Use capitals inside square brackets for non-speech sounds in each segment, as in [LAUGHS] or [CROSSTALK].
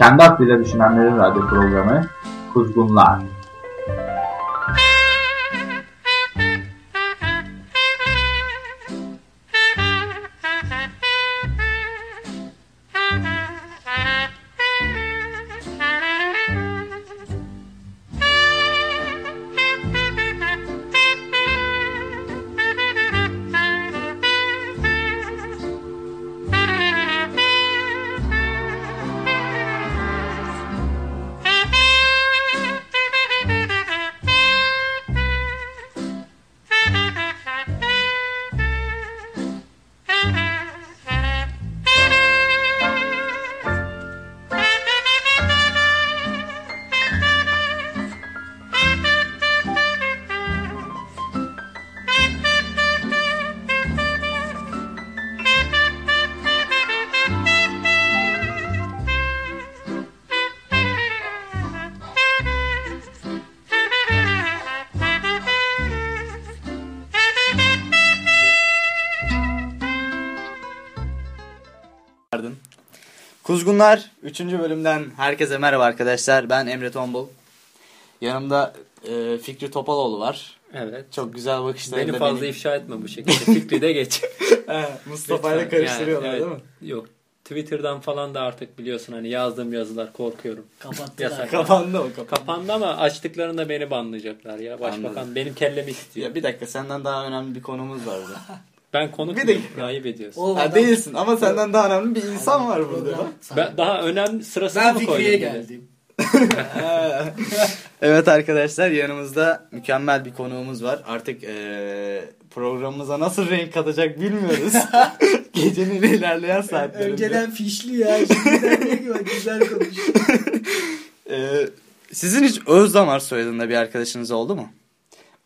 kendi aklıyla düşünenlerin radyo programı Kuzgunlar. Kuzgunlar 3. bölümden herkese merhaba arkadaşlar. Ben Emre Tombul. Yanımda e, Fikri Topaloğlu var. Evet. Çok güzel bakışlarıyla Beni fazla beni- ifşa etme bu şekilde. Fikri de geç. [LAUGHS] Mustafa ile karıştırıyorlar Yani, değil evet. mi? Yok. Twitter'dan falan da artık biliyorsun hani yazdığım yazılar korkuyorum. Kapattılar. Kapandı o kapandı. Kapandı ama açtıklarında beni banlayacaklar ya. Başbakan Anladım. benim kellemi istiyor. Ya bir dakika senden daha önemli bir konumuz var burada. [LAUGHS] Ben konuk Bir muyum? Ayıp ediyorsun. Oğlum adam- değilsin ama senden daha önemli bir insan var burada. Ben daha önemli sırasını Ben mı koydum? Fikri'ye bir de? geldim. [LAUGHS] evet arkadaşlar yanımızda mükemmel bir konuğumuz var. Artık eee, programımıza nasıl renk katacak bilmiyoruz. [LAUGHS] Gecenin ilerleyen saatlerinde. Önceden fişli ya. Şimdiden ne gibi güzel konuşuyor. Ee, [LAUGHS] sizin hiç Özdamar soyadında bir arkadaşınız oldu mu?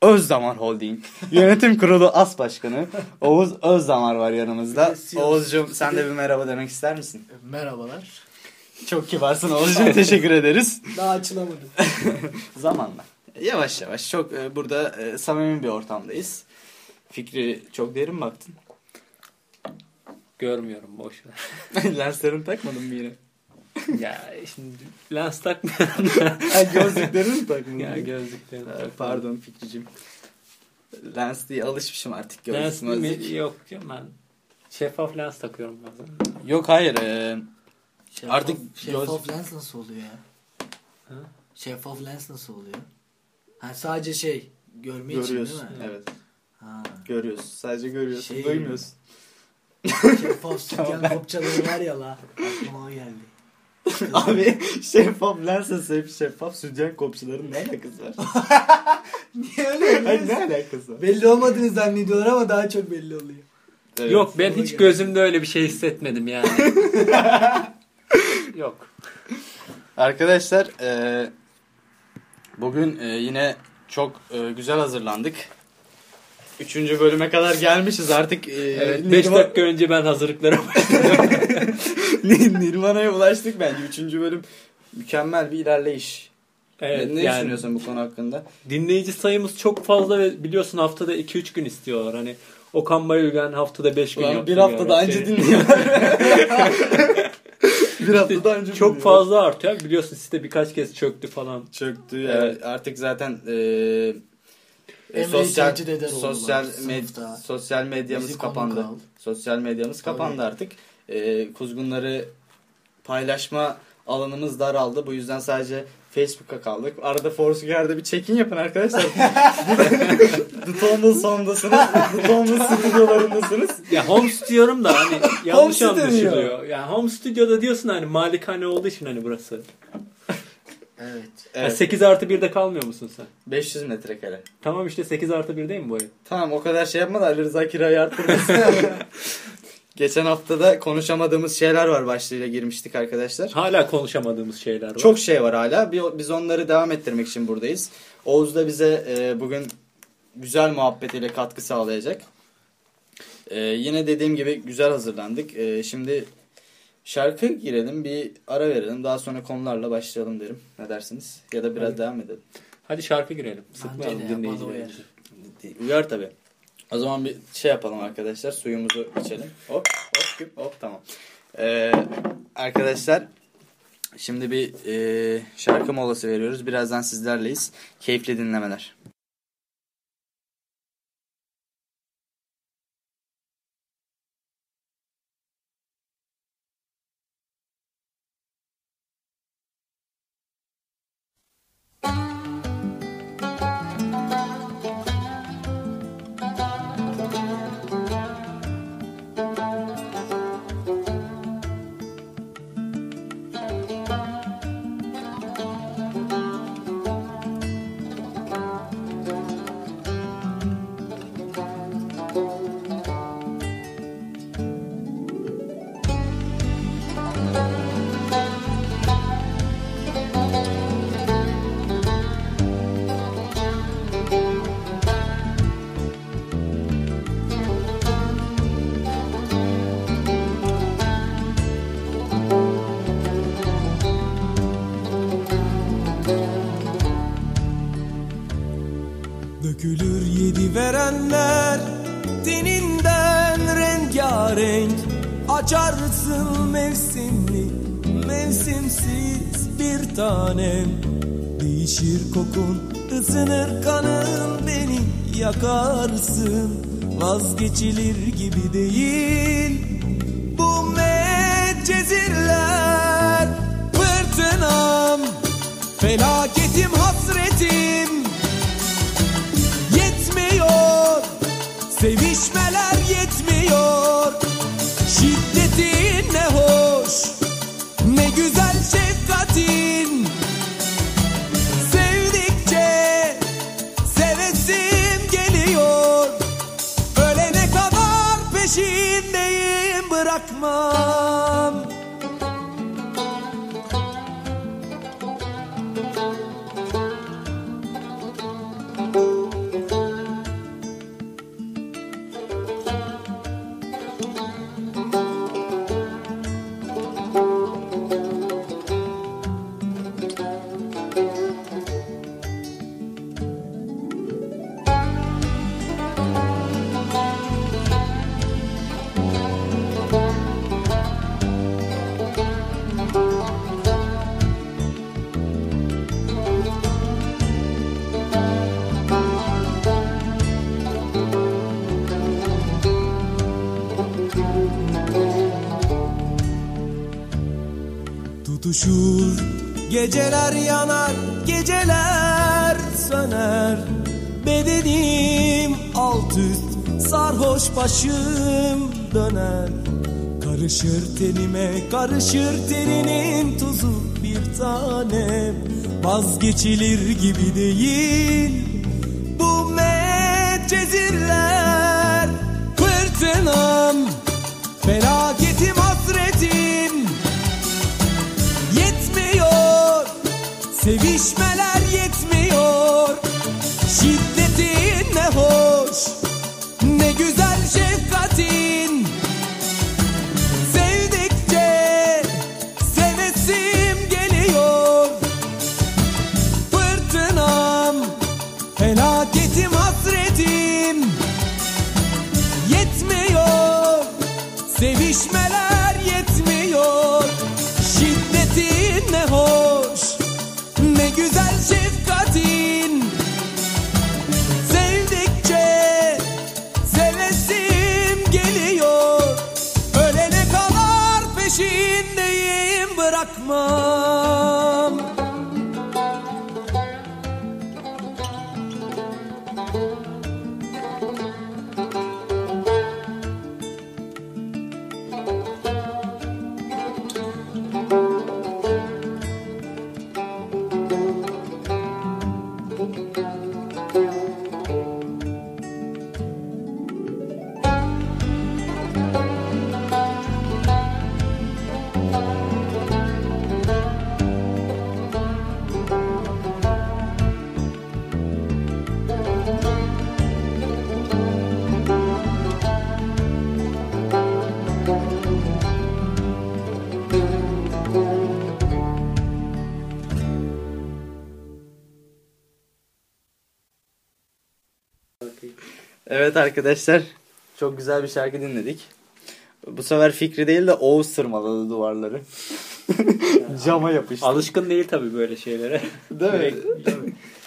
Özdamar Holding. [LAUGHS] Yönetim kurulu as başkanı Oğuz Özdamar var yanımızda. Oğuzcuğum sen de bir merhaba demek ister misin? Merhabalar. Çok kibarsın Oğuzcuğum teşekkür ederiz. [LAUGHS] Daha açılamadım. [LAUGHS] Zamanla. Yavaş yavaş çok e, burada e, samimi bir ortamdayız. Fikri çok derin baktın. Görmüyorum boş ver. Lenslerini takmadın mı yine? [LAUGHS] ya şimdi lens takmıyorum da. Gözlüklerini mi takmadın? ya gözlüklerim. Ee, Pardon Fikricim. Lens diye alışmışım artık Lens gözlük mi? gözlük. Yok canım ben şeffaf lens takıyorum bazen. Yok hayır. e, Şeffaf, Artık şeffaf göz- lens nasıl oluyor ya? Ha? Şeffaf lens nasıl oluyor? Ha sadece şey görme için değil mi? Evet. Ha. Görüyorsun. Sadece görüyorsun. Şey- Duymuyorsun. Şeffaf [LAUGHS] sütyen kopçaları var ya la. Aklıma o geldi. [LAUGHS] Abi şeffaf lensle sevip şeffaf sütyen kopçuların ne alakası var? [LAUGHS] Niye öyle? Hayır ne alakası var? Belli olmadığını zannediyorlar ama daha çok belli oluyor. Evet. Yok ben hiç geldi. gözümde öyle bir şey hissetmedim yani. [LAUGHS] Yok. Arkadaşlar e, bugün e, yine çok e, güzel hazırlandık. Üçüncü bölüme kadar gelmişiz artık. E, Evet 5 Nirva- dakika önce ben hazırlıklara [LAUGHS] Nirvana'ya ulaştık bence. Üçüncü bölüm mükemmel bir ilerleyiş. Evet ne yani düşünüyorsun bu konu hakkında? dinleyici sayımız çok fazla ve biliyorsun haftada 2-3 gün istiyorlar. Hani Okan Bayülgen haftada 5 gün yaptı. bir haftada yani. anca Şey- dinliyorlar. [LAUGHS] bir haftada anca Çok dinliyorlar. fazla artıyor. Biliyorsun site birkaç kez çöktü falan. çöktü. Evet. Evet. Artık zaten e, e, sosyal sosyal sınıfta. med- sosyal medyamız Bizi kapandı. Sosyal medyamız Tabii. kapandı artık. E, kuzgunları paylaşma alanımız daraldı. Bu yüzden sadece Facebook'a kaldık. Arada Foursquare'da bir check-in yapın arkadaşlar. [LAUGHS] The Tombul. The Tombul stüdyolarındasınız. Ya home diyorum da hani [LAUGHS] yanlış studio anlaşılıyor. Yani home stüdyoda diyorsun hani malikane olduğu için hani burası. Evet. Evet. 8 artı 1'de kalmıyor musun sen? 500 metrekare. Tamam işte 8 artı 1 değil mi bu ev? Tamam o kadar şey yapma da Ali Rıza kirayı arttırmasın. [LAUGHS] Geçen haftada konuşamadığımız şeyler var başlığıyla girmiştik arkadaşlar. Hala konuşamadığımız şeyler var. Çok şey var hala. Biz onları devam ettirmek için buradayız. Oğuz da bize e, bugün güzel muhabbetiyle katkı sağlayacak. E, yine dediğim gibi güzel hazırlandık. E, şimdi Şarkı girelim bir ara verelim. Daha sonra konularla başlayalım derim. Ne dersiniz? Ya da biraz Hadi. devam edelim. Hadi şarkı girelim. Sıkmayalım dinleyicilerimizi. Uyar tabii. O zaman bir şey yapalım arkadaşlar. Suyumuzu içelim. Hop hop küp hop tamam. Ee, arkadaşlar şimdi bir e, şarkı molası veriyoruz. Birazdan sizlerleyiz. Keyifli dinlemeler. seçilir gibi değil. coşur Geceler yanar geceler söner. Bedenim alt üst sarhoş başım döner. Karışır tenime karışır terinin tuzu bir tane Vazgeçilir gibi değil bu medcezirler. Fırtına. Evet arkadaşlar çok güzel bir şarkı dinledik. Bu sefer Fikri değil de Oğuz sırmaladı duvarları. [LAUGHS] Cama yapıştı. Alışkın değil tabii böyle şeylere. Değil mi?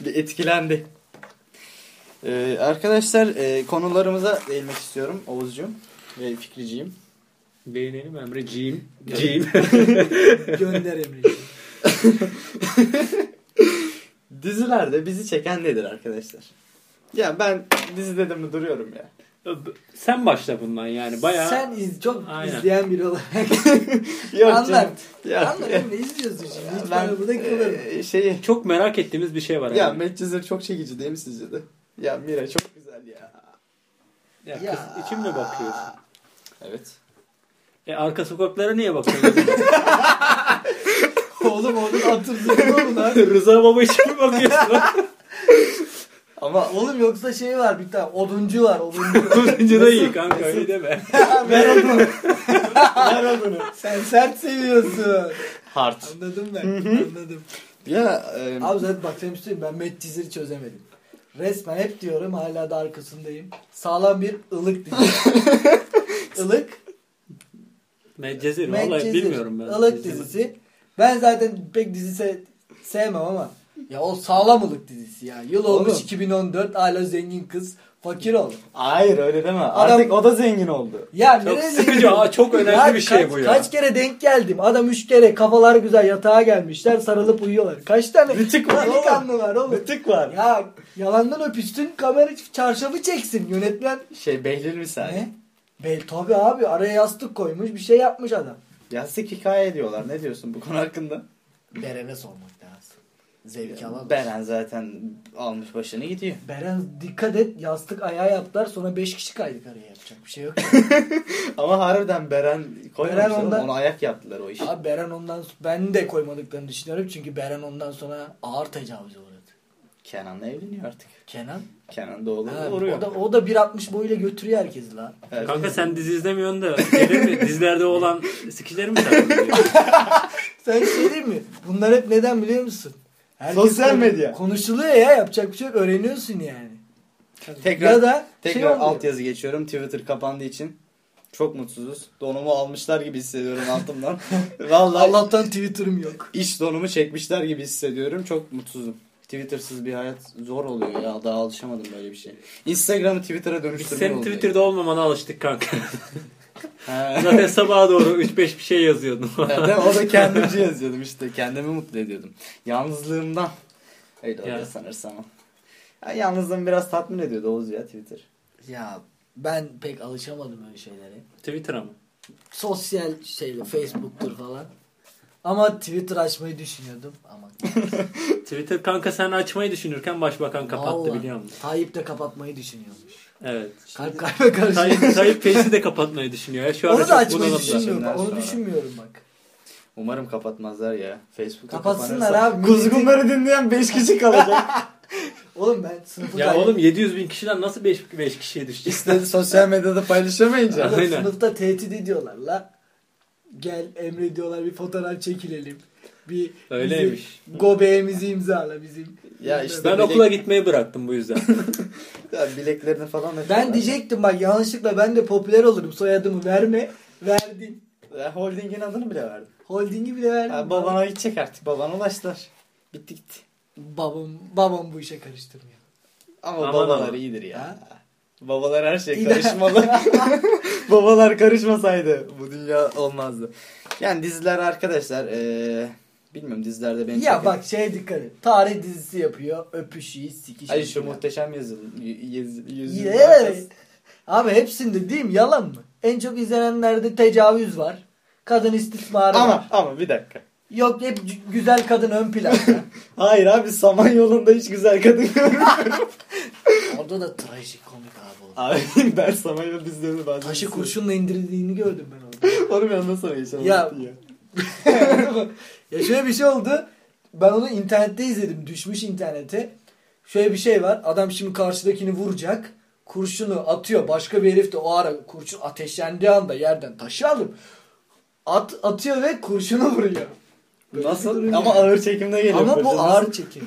bir etkilendi. Ee, arkadaşlar e, konularımıza değinmek istiyorum Oğuzcuğum ve Fikriciğim. Değinelim Emreciğim. Ciğim. [LAUGHS] Gönder Emreciğim. [LAUGHS] Dizilerde bizi çeken nedir arkadaşlar? Ya ben dizi dedim mi duruyorum ya. Sen başla bundan yani. Bayağı Sen iz, çok Aynen. izleyen biri olarak [LAUGHS] Yok anlat. canım. Ya, Anlat Emre izliyorsun şimdi. Hiç ben burada kılırım. e, şeyi çok merak ettiğimiz bir şey var. ya yani. Medcezir çok çekici değil mi sizce de? Ya Mira çok güzel ya. Ya, Ya. kız içimle bakıyorsun. Evet. E arka sokaklara niye bakıyorsun? [LAUGHS] Oğlum oradan atırsın oğlum lan. [LAUGHS] Rıza Baba için mi bakıyorsun? Ama Oğlum yoksa şey var bir tane oduncu var oduncu. [LAUGHS] Önce de iyi kanka öyle deme. [LAUGHS] Ver onu. ver adını. [LAUGHS] Sen sert seviyorsun. Hard. Anladım ben. Anladım. Ya e, Abi zaten bak sen şey söyleyeyim, ben Medcezir'i çözemedim. Resmen hep diyorum hala da arkasındayım. Sağlam bir ılık dizi. Ilık Medcezir vallahi Medcezir. bilmiyorum ben. Ilık dizisi. Ben zaten pek dizi se- sevmem ama ya o sağlam ılık dizisi ya. Yıl olmuş Oğlum. 2014 hala zengin kız fakir oldu. hayır öyle deme. Adam- Artık o da zengin oldu. Ya Çok nereye sıkıcı. Aa, çok önemli Ya bir şey kaç- bu ya. Kaç kere denk geldim. Adam üç kere kafalar güzel yatağa gelmişler sarılıp uyuyorlar. Kaç tane Rıtık var oğlum. var oğlum. Rıtık var. Ya yalandan öpüştün kamera çarşafı çeksin yönetmen. Şey Behlül misali. Ne? Bel tabi abi araya yastık koymuş bir şey yapmış adam. Yastık hikaye ediyorlar. Ne diyorsun bu konu hakkında? Beren'e sormak lazım. Zevk alamaz. Beren zaten almış başını gidiyor. Beren dikkat et yastık ayağa yaptılar sonra 5 kişi kaydık araya yapacak bir şey yok. [LAUGHS] Ama harbiden Beren koymamış Beren oğlum. ondan- Ona ayak yaptılar o işi. abi Beren ondan ben de koymadıklarını düşünüyorum çünkü Beren ondan sonra ağır tecavüze uğradı. Kenan'la evleniyor artık. Kenan Kenan da oğlu ha, vuruyor. o da o da 1.60 boyuyla götürüyor herkesi la. Evet. Kanka sen dizi izlemiyorsun da gelir mi? dizilerde olan skişleri mi takılıyor? [LAUGHS] Sen şey değil mi? Bunlar hep neden biliyor musun? Sosyal konu- medya. Konuşuluyor ya yapacak bir şey yok öğreniyorsun yani. Tekrar ya da tekrar şey altyazı geçiyorum. Twitter kapandığı için çok mutsuzuz. Donumu almışlar gibi hissediyorum altımdan. [LAUGHS] Vallahi Allah'tan Twitter'ım yok. iş donumu çekmişler gibi hissediyorum. Çok mutsuzum. Twitter'sız bir hayat zor oluyor ya. Daha alışamadım böyle bir şey. Instagram'ı Twitter'a dönüştürme senin Twitter'da olmamana alıştık kanka. [LAUGHS] Zaten sabaha doğru 3-5 bir şey yazıyordun. Evet, o da kendimce yazıyordum işte. Kendimi mutlu ediyordum. Yalnızlığımdan. Öyle oluyor Ya. sanırsam. Ya, yalnızlığım biraz tatmin ediyordu Oğuz ya Twitter. Ya ben pek alışamadım öyle şeylere. Twitter'a mı? Sosyal şeyle Facebook'tur falan. Ama Twitter açmayı düşünüyordum ama. [LAUGHS] Twitter kanka sen açmayı düşünürken başbakan kapattı Vallahi biliyor musun? Tayyip de kapatmayı düşünüyormuş. Evet. Kalp kalbe karşı. Tayyip, Face'i de kapatmayı düşünüyor. Ya. Şu anda Onu da açmayı düşünmüyorum. Bak, Onu sonra. düşünmüyorum bak. Umarım kapatmazlar ya. Facebook'ta Kapatsınlar kapanırsa abi. Kuzgunları dinleyen 5 kişi kalacak. [LAUGHS] Oğlum ben sınıfı Ya oğlum 700 bin kişiden nasıl 5, 5 kişiye düşecek? İşte sosyal medyada paylaşamayınca. Oğlum [LAUGHS] Aynen. sınıfta tehdit ediyorlar la. Gel Emre diyorlar bir fotoğraf çekilelim. Bir Öyleymiş. bizim Gobeğimizi imzala bizim. Ya işte Ben bilek- okula gitmeyi bıraktım bu yüzden. [LAUGHS] Ya bileklerini falan Ben diyecektim bak yanlışlıkla ben de popüler olurum soyadımı verme. Verdin. Ya holdingin adını bile verdim. Holdingi bile verdin. Ya babana gidecek artık. Babana ulaştılar. Bitti gitti. Babam, babam bu işe karıştırmıyor. Ama Aman babalar aman. iyidir ya. Ha? Babalar her şeye karışmalı. [LAUGHS] babalar karışmasaydı bu dünya olmazdı. Yani diziler arkadaşlar eee bilmiyorum dizilerde beni Ya çeken- bak şey dikkat et. Tarih dizisi yapıyor. Öpüşüyor, sikişiyor. Ay şu muhteşem yazıl yüz, Evet. Abi hepsinde değil mi? Yalan mı? En çok izlenenlerde tecavüz var. Kadın istismarı Ama var. ama bir dakika. Yok hep güzel kadın ön planda. [LAUGHS] Hayır abi Samanyolu'nda hiç güzel kadın görmüyorum. [LAUGHS] Orada da trajik komik abi abi ben Samanyolu dizilerini bazen Taşı kurşunla indirildiğini gördüm ben orada. Onu bir anlatsana geçen Ya- ya. [LAUGHS] ya şöyle bir şey oldu. Ben onu internette izledim. Düşmüş internete. Şöyle bir şey var. Adam şimdi karşıdakini vuracak. Kurşunu atıyor. Başka bir herif de o ara kurşun ateşlendiği anda yerden taşı alıp at, atıyor ve kurşunu vuruyor. Böyle Nasıl? Ama ağır çekimde geliyor. Ama bu ağır çekim.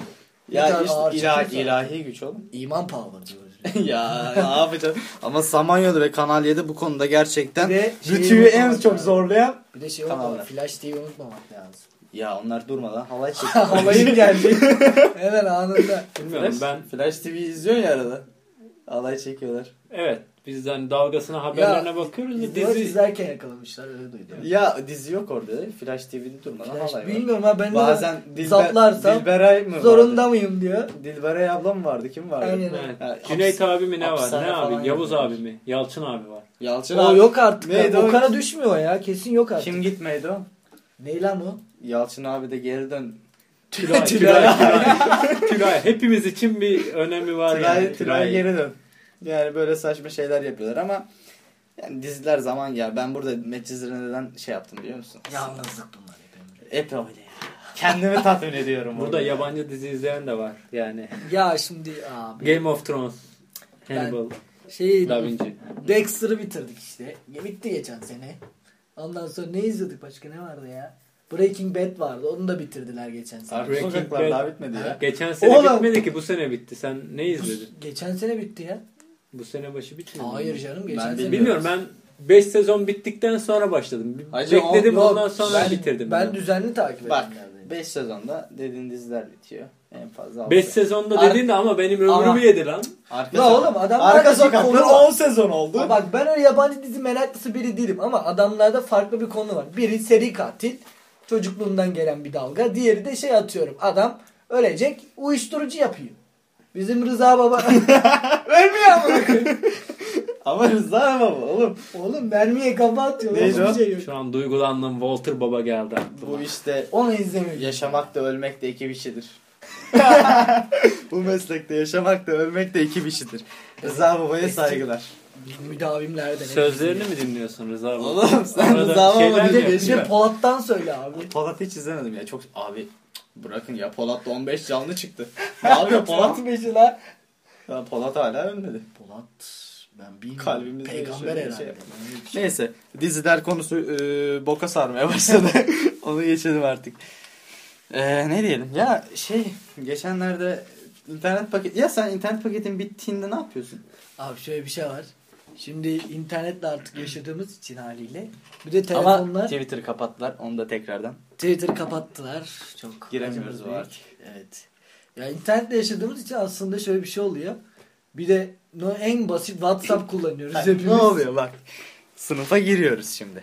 Ya işte ağır ilahi, güç oğlum. İman power diyoruz [LAUGHS] ya ne yapacağım? Ama Samanyolu ve Kanal 7 bu konuda gerçekten de şeyi rütüyü en unutmamak çok zorlayan. Bir de şey Kanallar. unutma. Flash TV unutmamak lazım. Ya onlar durmadan halay çekiyor. [LAUGHS] Halayım geldi. [LAUGHS] Hemen anında. Bilmiyorum Flash, ben Flash TV izliyorsun ya arada. Halay çekiyorlar. evet biz hani dalgasına haberlerine bakıyoruz da İzliyor, dizi izlerken yakalamışlar öyle duydum. Ya dizi yok orada. Flash TV'de durmadan Flash, halay var. bilmiyorum ha ben Bazen de Dilber, zaplarsam Dilberay mı zorunda vardı? mıyım diyor. Dilberay abla mı vardı? Kim vardı? Aynen. Evet. Ha, Cüneyt abi mi ne var? Ne abi? Yavuz abi mi? Yalçın abi var. Yalçın O abi. yok artık. Neydi ya. o? Okan'a düşmüyor ya. Kesin yok artık. Kim gitmeydi o? Ne lan o? Yalçın abi de geri dön. [LAUGHS] Tülay, Tülay. Tülay, Tülay. Hepimiz için bir önemi var Tülay, yani. Tülay geri dön. Yani böyle saçma şeyler yapıyorlar ama yani diziler zaman ya. Ben burada Medcezir'e neden şey yaptım biliyor musun? Yalnızlık bunlar hep Emre. Hep öyle ya. Kendimi tatmin ediyorum. Burada orada. yabancı dizi izleyen de var yani. Ya şimdi abi. Game of Thrones. Hannibal. Şey Da Vinci. Dexter'ı bitirdik işte. Bitti geçen sene. Ondan sonra ne izliyorduk başka ne vardı ya? Breaking Bad vardı. Onu da bitirdiler geçen sene. Arka Breaking sokaklar Bad. daha bitmedi ya. Geçen sene Oğlum. bitmedi ki bu sene bitti. Sen ne izledin? Geçen sene bitti ya. Bu sene başı bitmedi. mi? Hayır canım geçen Ben sene. Bilmiyorum ben 5 sezon bittikten sonra başladım. Hacı, Bekledim Yok, ondan sonra ben, bitirdim. Ben düzenli takip Bak edenlerdeyim. 5 sezonda dediğin diziler bitiyor. En fazla 5 altı. sezonda Ar- dediğin de ama benim ömrümü Ama- yedi lan. Arka Ya sokak- oğlum adamlar Arka sokaklar konu var. 10 sezon oldu. Ha Bak ben öyle yabancı dizi meraklısı biri değilim ama adamlarda farklı bir konu var. Biri seri katil, çocukluğundan gelen bir dalga. Diğeri de şey atıyorum. Adam ölecek, uyuşturucu yapıyor. Bizim Rıza Baba [LAUGHS] ölmüyor ama. Ama Rıza baba oğlum. Oğlum mermiye kafa atıyor. Neydi o? şey yok. Şu an duygulandım. Walter Baba geldi aklıma. Bu işte Onu izlemiyorum. yaşamak da ölmek de iki işidir. [LAUGHS] Bu meslekte yaşamak da ölmek de iki işidir. Rıza babaya saygılar. Müdavimlerden. Sözlerini mi dinliyorsun Rıza Baba? Oğlum sen Arada Rıza baba bir de geçme. Polat'tan söyle abi. Polat hiç izlemedim ya. Çok abi bırakın ya Polat'ta 15 canlı çıktı. Ne yapıyor Polat? Polat Beşiler. Ya Polat hala ölmedi. Polat ben bilmiyorum. Kalbimizde Peygamber yaşıyor, herhalde. şey Neyse diziler konusu e, boka sarmaya başladı. [LAUGHS] Onu geçelim artık. E, ne diyelim ya şey geçenlerde internet paket ya sen internet paketin bittiğinde ne yapıyorsun? Abi şöyle bir şey var. Şimdi internetle artık yaşadığımız için haliyle. Bir de Ama telefonlar Twitter'ı kapattılar onu da tekrardan. Twitter kapattılar. Çok Giremiyoruz büyük. artık. Evet. Ya internetle yaşadığımız için aslında şöyle bir şey oluyor. Bir de no, en basit WhatsApp kullanıyoruz hepimiz. ne oluyor bak. Sınıfa giriyoruz şimdi.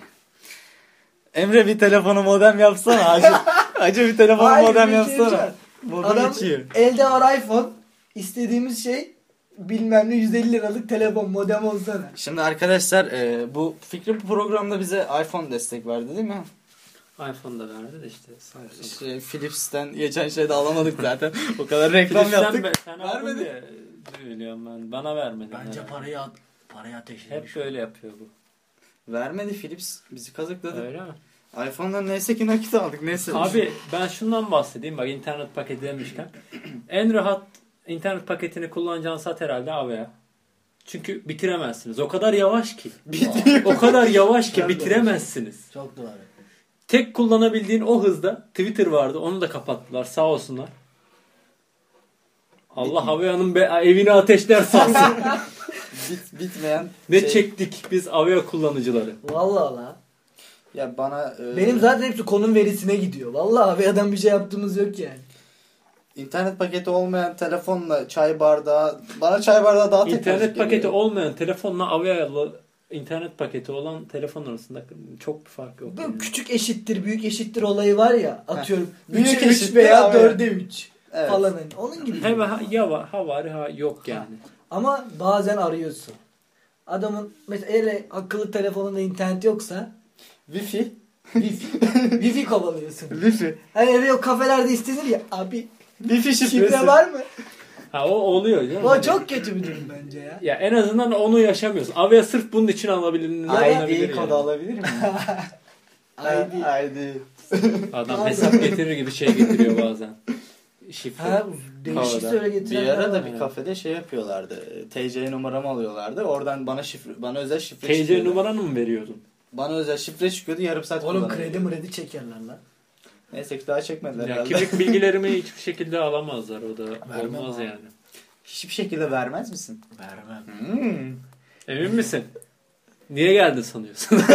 Emre bir telefonu modem yapsana Hacı. Hacı [LAUGHS] bir telefonu Hayır, modem bir şey yapsana. Modem Adam içiyor. elde var iPhone. İstediğimiz şey bilmem ne 150 liralık telefon modem olsana. Şimdi arkadaşlar e, bu Fikri bu programda bize iPhone destek verdi değil mi? iPhone'da verdi de işte. Samsung. İşte Philips'ten geçen şeyde alamadık zaten. o kadar reklam yaptık. be- sen Vermedi. diye söylüyorum ben. Bana vermedi. Bence herhalde. parayı at, parayı ateşlemiş. Hep böyle yapıyor bu. Vermedi Philips. Bizi kazıkladı. Öyle mi? iPhone'dan neyse ki nakit aldık. Neyse. Abi ben şundan bahsedeyim bak internet paketi demişken. En rahat internet paketini kullanacağın sat herhalde AVA. Çünkü bitiremezsiniz. O kadar yavaş ki. [LAUGHS] o kadar yavaş ki bitiremezsiniz. Çok doğru. Tek kullanabildiğin o hızda Twitter vardı. Onu da kapattılar. Sağ olsunlar. Allah Avea'nın be- evini ateşler salsın. [LAUGHS] Bit, bitmeyen ne şey- çektik biz Avea kullanıcıları. Vallahi la. Ya bana e, Benim zaten hepsi konum verisine gidiyor. Vallahi abi adam bir şey yaptığımız yok yani. İnternet paketi olmayan telefonla çay bardağı bana çay bardağı daha teknolojik İnternet paketi geliyor. olmayan telefonla Avea'lı internet paketi olan telefon arasında çok bir fark yok. Bu yani. küçük eşittir büyük eşittir olayı var ya atıyorum. Büyük 3'e 3 eşittir veya abi. 4'e 3 Evet. falan hani. Onun gibi. Hem ha, ya var, ha var ha yok yani. Ama bazen arıyorsun. Adamın mesela ele akıllı telefonunda internet yoksa Wi-Fi. Wi-Fi, [LAUGHS] Wi-Fi kovalıyorsun. Wi-Fi. Hani öyle o kafelerde istenir ya abi Wi-Fi şifre şifresi. var mı? Ha o oluyor canım. O çok kötü bir durum bence ya. Ya en azından onu yaşamıyorsun. Avea sırf bunun için alabilir. alınabilir ID kodu alabilir miyim? [LAUGHS] ID. ID. Adam hesap getirir gibi şey getiriyor bazen. Şifre. Ha değişik söyle Bir getirenler ara da bir kafede şey yapıyorlardı. TC numaramı alıyorlardı. Oradan bana şifre bana özel şifre TC çıkıyordu. numaranı mı veriyordun? Bana özel şifre çıkıyordu. Yarım saat Oğlum kredi mredi çekerler lan. Neyse ki daha çekmediler Ya herhalde. kimlik [LAUGHS] bilgilerimi hiçbir şekilde alamazlar o da Vermem olmaz abi. yani. hiçbir şekilde vermez misin? Vermem. Hmm. Emin misin? Niye geldin sanıyorsun? [LAUGHS]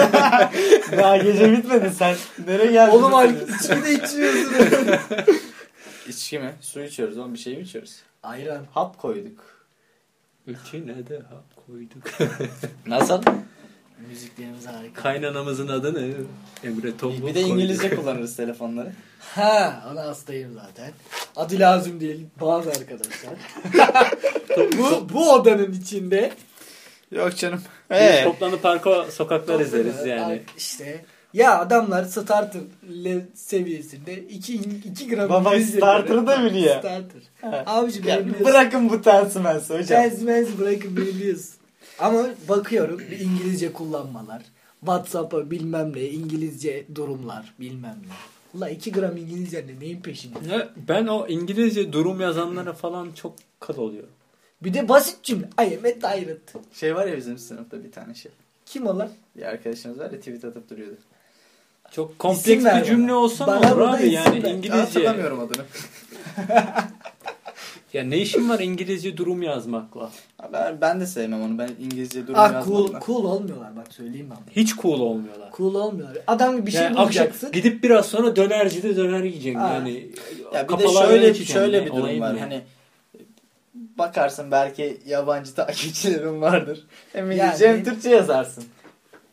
Daha gece bitmedi sen. Nereye geldin? Oğlum içki de içiyorsun. [LAUGHS] İçki mi? Su içiyoruz oğlum bir şey mi içiyoruz? Ayran. Hap koyduk. İçine de hap koyduk. Nasıl? Müziklerimiz harika. Kaynanamızın adı ne? Emre Tombul Bir de İngilizce [LAUGHS] kullanırız telefonları. Ha ona hastayım zaten. Adı lazım değil bazı arkadaşlar. [LAUGHS] bu, bu odanın içinde Yok canım. Ee, toplanıp arka sokaklar izleriz yani. İşte ya adamlar starter seviyesinde 2 2 gram Baba starter'ı da biliyor. Starter. Ha. Abiciğim ya biliyorsun. bırakın bu tersimensi hocam. Tezmez bırakın biliyorsun. Ama bakıyorum bir İngilizce kullanmalar. WhatsApp'a bilmem ne İngilizce durumlar bilmem ne. Ula 2 gram İngilizce ne neyin peşinde? Ya Ben o İngilizce durum yazanlara falan çok kad oluyor. Bir de basit cümle. I am a tyrant. Şey var ya bizim sınıfta bir tane şey. Kim o lan? Bir arkadaşımız var ya tweet atıp duruyordu. Çok kompleks ver bir cümle bana. olsa Bana ne olur burada abi isim yani ver. İngilizce. Hatırlamıyorum adını. [LAUGHS] Ya ne işin var İngilizce durum yazmakla? Ben, ben de sevmem onu. Ben İngilizce durum Ah yazmam cool, da. cool olmuyorlar bak söyleyeyim ben. Hiç cool olmuyorlar. Cool olmuyorlar. Adam gibi bir şey yani akşam bulacaksın. gidip biraz sonra dönercide döner yiyeceksin Ha. yani. Ya bir de şöyle şöyle yani, bir durum var. bu. Hani bakarsın belki yabancı [LAUGHS] takipçilerin vardır. Hem Yani- Türkçe yazarsın.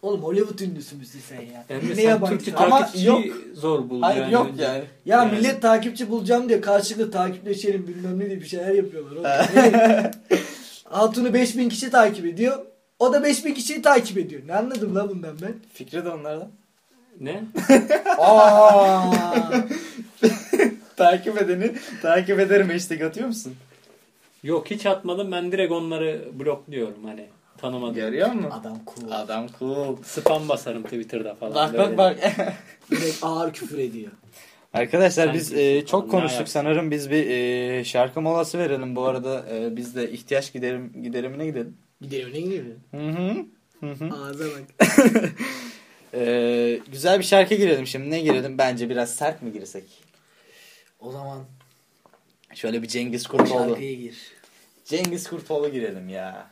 Oğlum Hollywood ünlüsü müsün sen ya? Emre ne yabancı? Türkçe Ama yok. zor bul. Hayır yani. yok yani. Ya Yani. millet takipçi bulacağım diye karşılıklı takipleşelim bilmem ne diye bir şeyler yapıyorlar. [LAUGHS] Hatun'u 5000 kişi takip ediyor. O da 5000 kişiyi takip ediyor. Ne anladım la bundan ben? Fikri de onlardan. Ne? [LAUGHS] Aa! [LAUGHS] takip edeni takip ederim hashtag atıyor musun? Yok hiç atmadım ben direkt onları blokluyorum hani tanımadım. Görüyor musun? Adam cool. Adam cool. Spam basarım Twitter'da falan. Bak bak bak. [LAUGHS] Direkt ağır küfür ediyor. Arkadaşlar Sanki biz e, çok ne konuştuk alaka? sanırım biz bir e, şarkı molası verelim bu arada e, biz de ihtiyaç giderim giderimine gidelim. Gidiyor ne gibi? Hı hı. Hı hı. Ağza bak. [LAUGHS] E, güzel bir şarkı girelim şimdi ne girelim bence biraz sert mi girsek? O zaman Şöyle bir Cengiz Kurtoğlu. şarkıya gir. Cengiz Kurtoğlu girelim ya.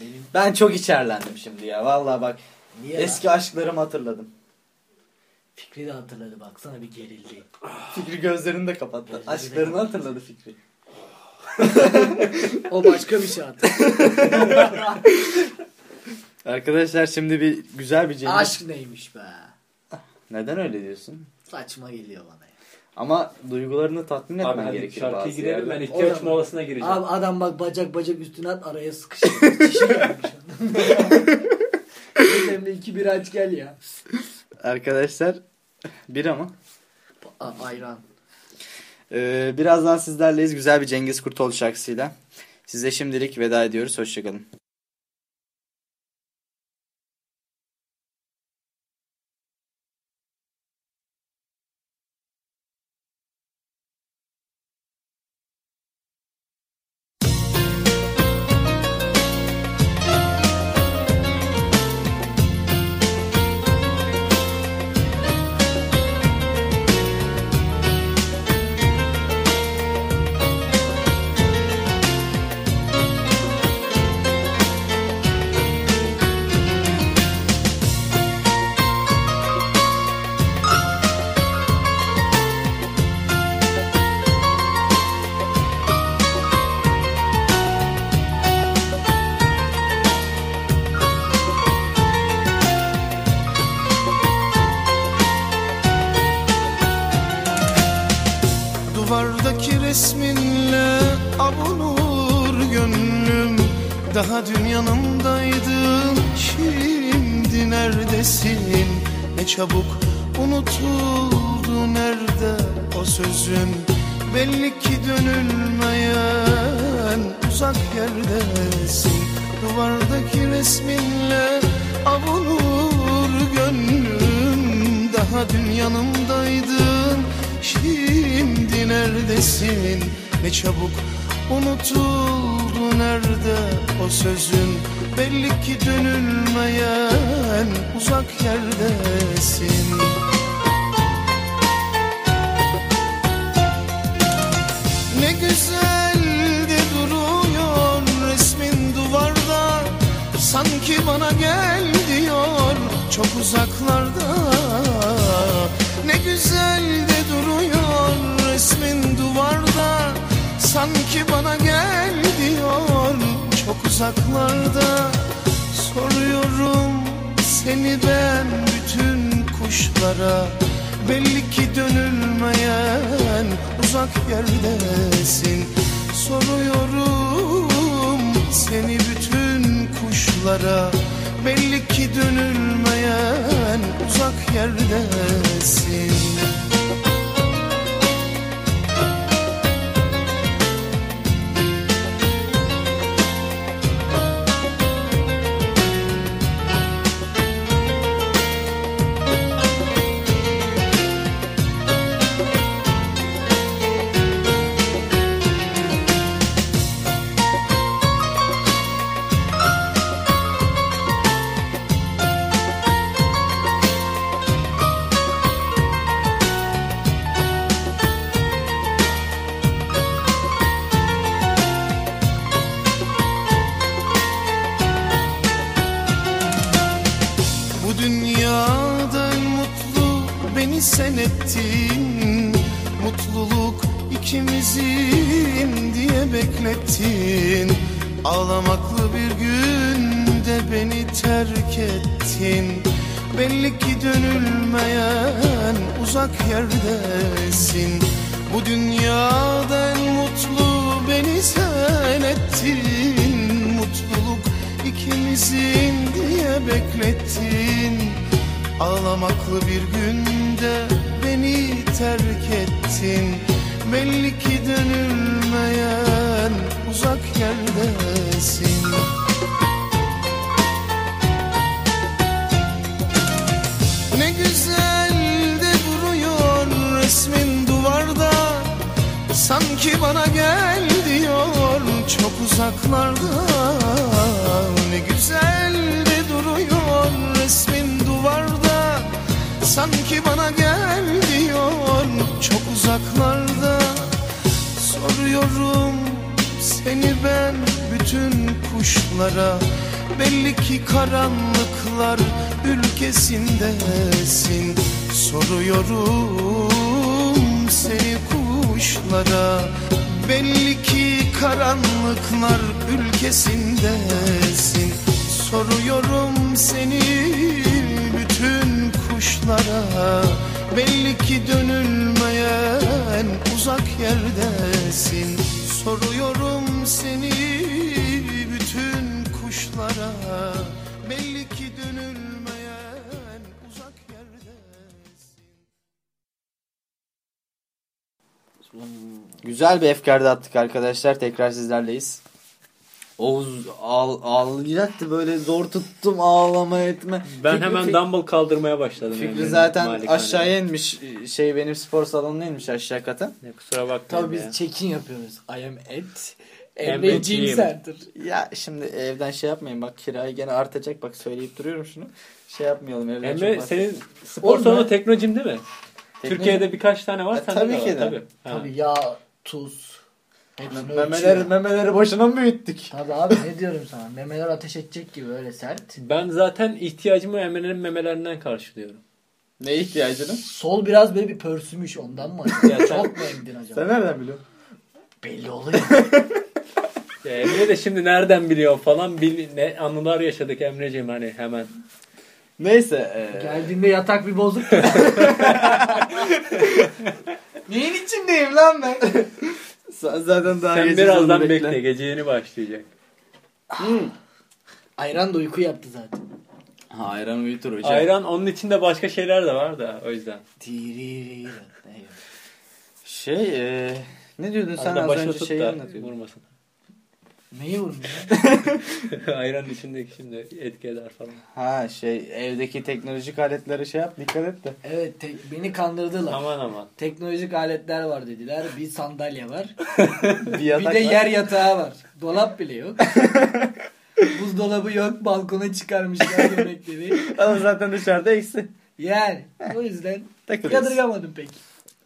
Benim Ben çok içerlendim şimdi ya vallahi bak niye eski aşklarımı hatırladım. Fikri de hatırladı baksana bir gerildi. Fikri gözlerini de kapattı. Gözlerini Aşklarını kapattı. hatırladı Fikri. O başka bir şey. [LAUGHS] Arkadaşlar şimdi bir güzel bir Cengiz. Aşk neymiş be? Neden öyle diyorsun? Saçma geliyor bana. Ama duygularını tatmin etmen Abi gerekir şarkıya bazı girelim ben ihtiyaç zaman- molasına gireceğim. Abi adam bak bacak bacak üstüne at araya [LAUGHS] gelmiş Sen de iki bir aç gel ya. Arkadaşlar bir ama. A- ayran. Ee, birazdan sizlerleyiz güzel bir Cengiz Kurtoğlu şarkısıyla. Size şimdilik veda ediyoruz. Hoşçakalın. daha dün yanımdaydın. Şimdi neredesin? Ne çabuk unutuldu nerede o sözün? Belli ki dönülmeyen uzak yerdesin. Ne güzel de duruyor resmin duvarda. Sanki bana gel diyor. Çok uzaklarda güzel de duruyor resmin duvarda. Sanki bana gel diyor çok uzaklarda. Soruyorum seni ben bütün kuşlara. Belli ki dönülmeyen uzak yerdesin. Soruyorum seni bütün kuşlara. Belli ki dönülmeyen uzak yerdesin Sanki bana gel diyor çok uzaklarda Ne güzel de duruyor resmin duvarda. Sanki bana gel diyor çok uzaklarda. Soruyorum seni ben bütün kuşlara. Belli ki karanlıklar ülkesindesin. Soruyorum seni kuşlara Belli ki karanlıklar ülkesindesin. Soruyorum seni bütün kuşlara Belli ki dönülmeyen uzak yerdesin. Soruyorum seni bütün kuşlara Belli ki dönülmeyen Güzel bir efkarda attık arkadaşlar. Tekrar sizlerleyiz. Oğuz ağl ağlayacaktı böyle zor tuttum ağlama etme. Ben Fikri- hemen dumbbell kaldırmaya başladım. Fikri Emre'nin zaten malikanede. aşağıya inmiş. Şey benim spor salonuna inmiş aşağı kata. Ne kusura bakmayın Tabii ya. biz check-in yapıyoruz. I am at Emre. Center. Ya şimdi evden şey yapmayın bak kirayı gene artacak bak söyleyip duruyorum şunu. Şey yapmayalım evden Emre çok senin spor salonu Teknocim değil mi? Türkiye'de birkaç tane var. E, tabii de ki var, de. Tabii. Ha. Tabii yağ, tuz. Memeleri, memeleri boşuna mı büyüttük? Tabii abi ne diyorum sana. Memeler ateş edecek gibi öyle sert. Ben zaten ihtiyacımı Emre'nin memelerinden karşılıyorum. Ne ihtiyacını? Sol biraz böyle bir pörsümüş ondan mı? [LAUGHS] Ya sen- Çok mu emdin acaba? Sen nereden biliyorsun? Belli oluyor. [LAUGHS] Ya Emre de şimdi nereden biliyor falan bil, ne anılar yaşadık Emre'ciğim hani hemen. Neyse. e, Geldiğinde yatak bir bozuk. [LAUGHS] Neyin içindeyim lan ben? sen zaten daha Sen birazdan sonu bekle. Gece yeni başlayacak. Ayran da uyku yaptı zaten. Ha, ayran uyutur hocam. Ayran onun içinde başka şeyler de var da o yüzden. Şey e, ne diyordun sen az önce şeyi anlatıyordun. vurmasın. Neyi vurmuyor? [LAUGHS] Ayranın içindeki şimdi etki eder falan. Ha şey evdeki teknolojik aletlere şey yap dikkat et de. evet tek- beni kandırdılar. Aman aman. Teknolojik aletler var dediler. Bir sandalye var. [LAUGHS] Bir, bir de var. yer yatağı var. Dolap bile yok. [LAUGHS] Buzdolabı yok. Balkona çıkarmışlar yemekleri. Ama zaten dışarıda eksi. Yani o yüzden Takılıyoruz. yadırgamadım pek.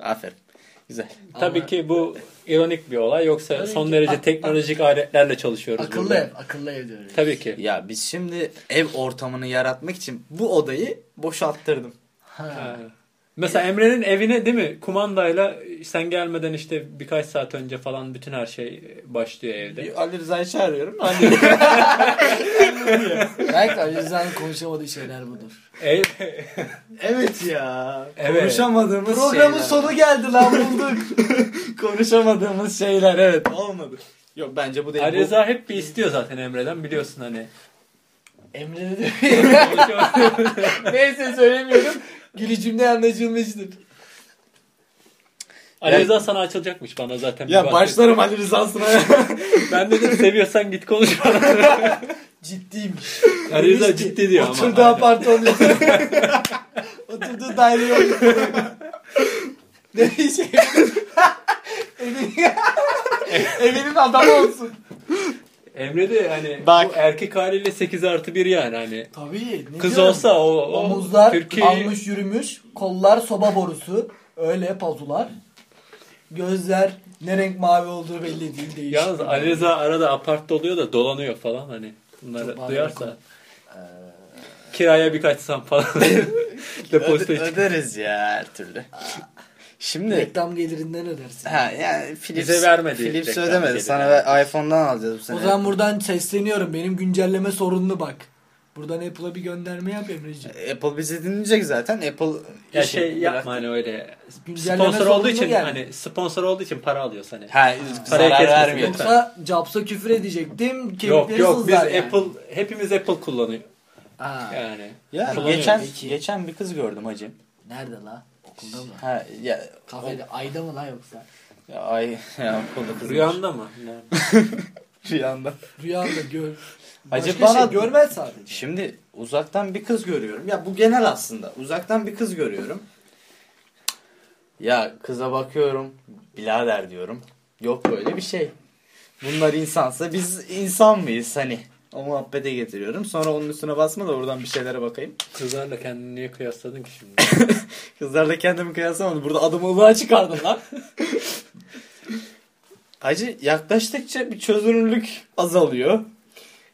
Aferin. Güzel. Tabii Ama- ki bu ironik bir olay. Yoksa Tabii son ki. derece teknolojik aletlerle çalışıyoruz. Akıllı burada. ev. Akıllı ev diyoruz. Tabii ki. Ya biz şimdi ev ortamını yaratmak için bu odayı boşalttırdım. Ha. Ha. Mesela Emre'nin evine değil mi kumandayla sen gelmeden işte birkaç saat önce falan bütün her şey başlıyor evde. Bir Ali Rıza'yı çağırıyorum. Ali [LAUGHS] Belki Ali Rıza'nın konuşamadığı şeyler budur. Ev, evet ya. Evet. Konuşamadığımız Programın şeyler. sonu geldi lan bulduk. [LAUGHS] Konuşamadığımız şeyler evet olmadı. Yok bence bu değil. Ali Rıza hep bir istiyor zaten Emre'den biliyorsun hani. Emre de [LAUGHS] Neyse söylemiyorum. Gülücümde anlaşılmıştır. Ali Rıza sana açılacakmış bana zaten. Ya başlarım Ali Rıza'sına. [LAUGHS] Ben dedim seviyorsan git konuş bana. [LAUGHS] Ciddiymiş. Ali Rıza ciddi diyor ama. Oturduğu apartmanı. [LAUGHS] Oturduğu daire yok. Demiş evinin, evinin adamı olsun. Emre de hani Bak. bu erkek haliyle 8 artı 1 yani hani. Tabii. ne Kız diyorum? olsa o, o Omuzlar Türkiye'yi almış yürümüş. Kollar soba borusu. Öyle pazular. Gözler ne renk mavi olduğu belli değil. Değişik. Yalnız Ali Rıza arada apartta oluyor da dolanıyor falan hani. Bunları Çok duyarsa. Kiraya birkaç zam falan. Depozito [LAUGHS] Öde- [LAUGHS] öderiz ya her türlü. Şimdi Reklam gelirinden ödersin. ha yani Philips Bize vermedi Philips ödemedi. Sana iPhone'dan alacağız bu sene. O zaman buradan sesleniyorum. Benim güncelleme sorununu bak. Buradan Apple'a bir gönderme yap Emre'ciğim. Apple bizi dinleyecek zaten. Apple Ya şey yapma hani öyle. Sponsor olduğu için geldi. hani sponsor olduğu için para alıyoruz hani. Ha, Parayı vermiyor. Yoksa- Jobs'a küfür edecektim. Yok yok biz yani. Apple hepimiz Apple kullanıyor. Ha. Yani. Ya geçen Peki. geçen bir kız gördüm hacım. Nerede la? Okulda mı? Ha ya Kafede. Ayda mı la yoksa? ya ay [LAUGHS] ya okulda kız. Rüyanda mı? [LAUGHS] Rüyanda. Rüyanda gör. Başka bana şey görmez sadece. Şimdi uzaktan bir kız görüyorum. Ya bu genel aslında. Uzaktan bir kız görüyorum. Ya kıza bakıyorum. Birader diyorum. Yok böyle bir şey. Bunlar insansa biz insan mıyız hani? O muhabbete getiriyorum. Sonra onun üstüne basma da oradan bir şeylere bakayım. Kızlarla kendini niye kıyasladın ki şimdi? [LAUGHS] Kızlarla kendimi kıyaslamadım. Burada adımı ılığa çıkardım lan. [LAUGHS] Hacı yaklaştıkça bir çözünürlük azalıyor.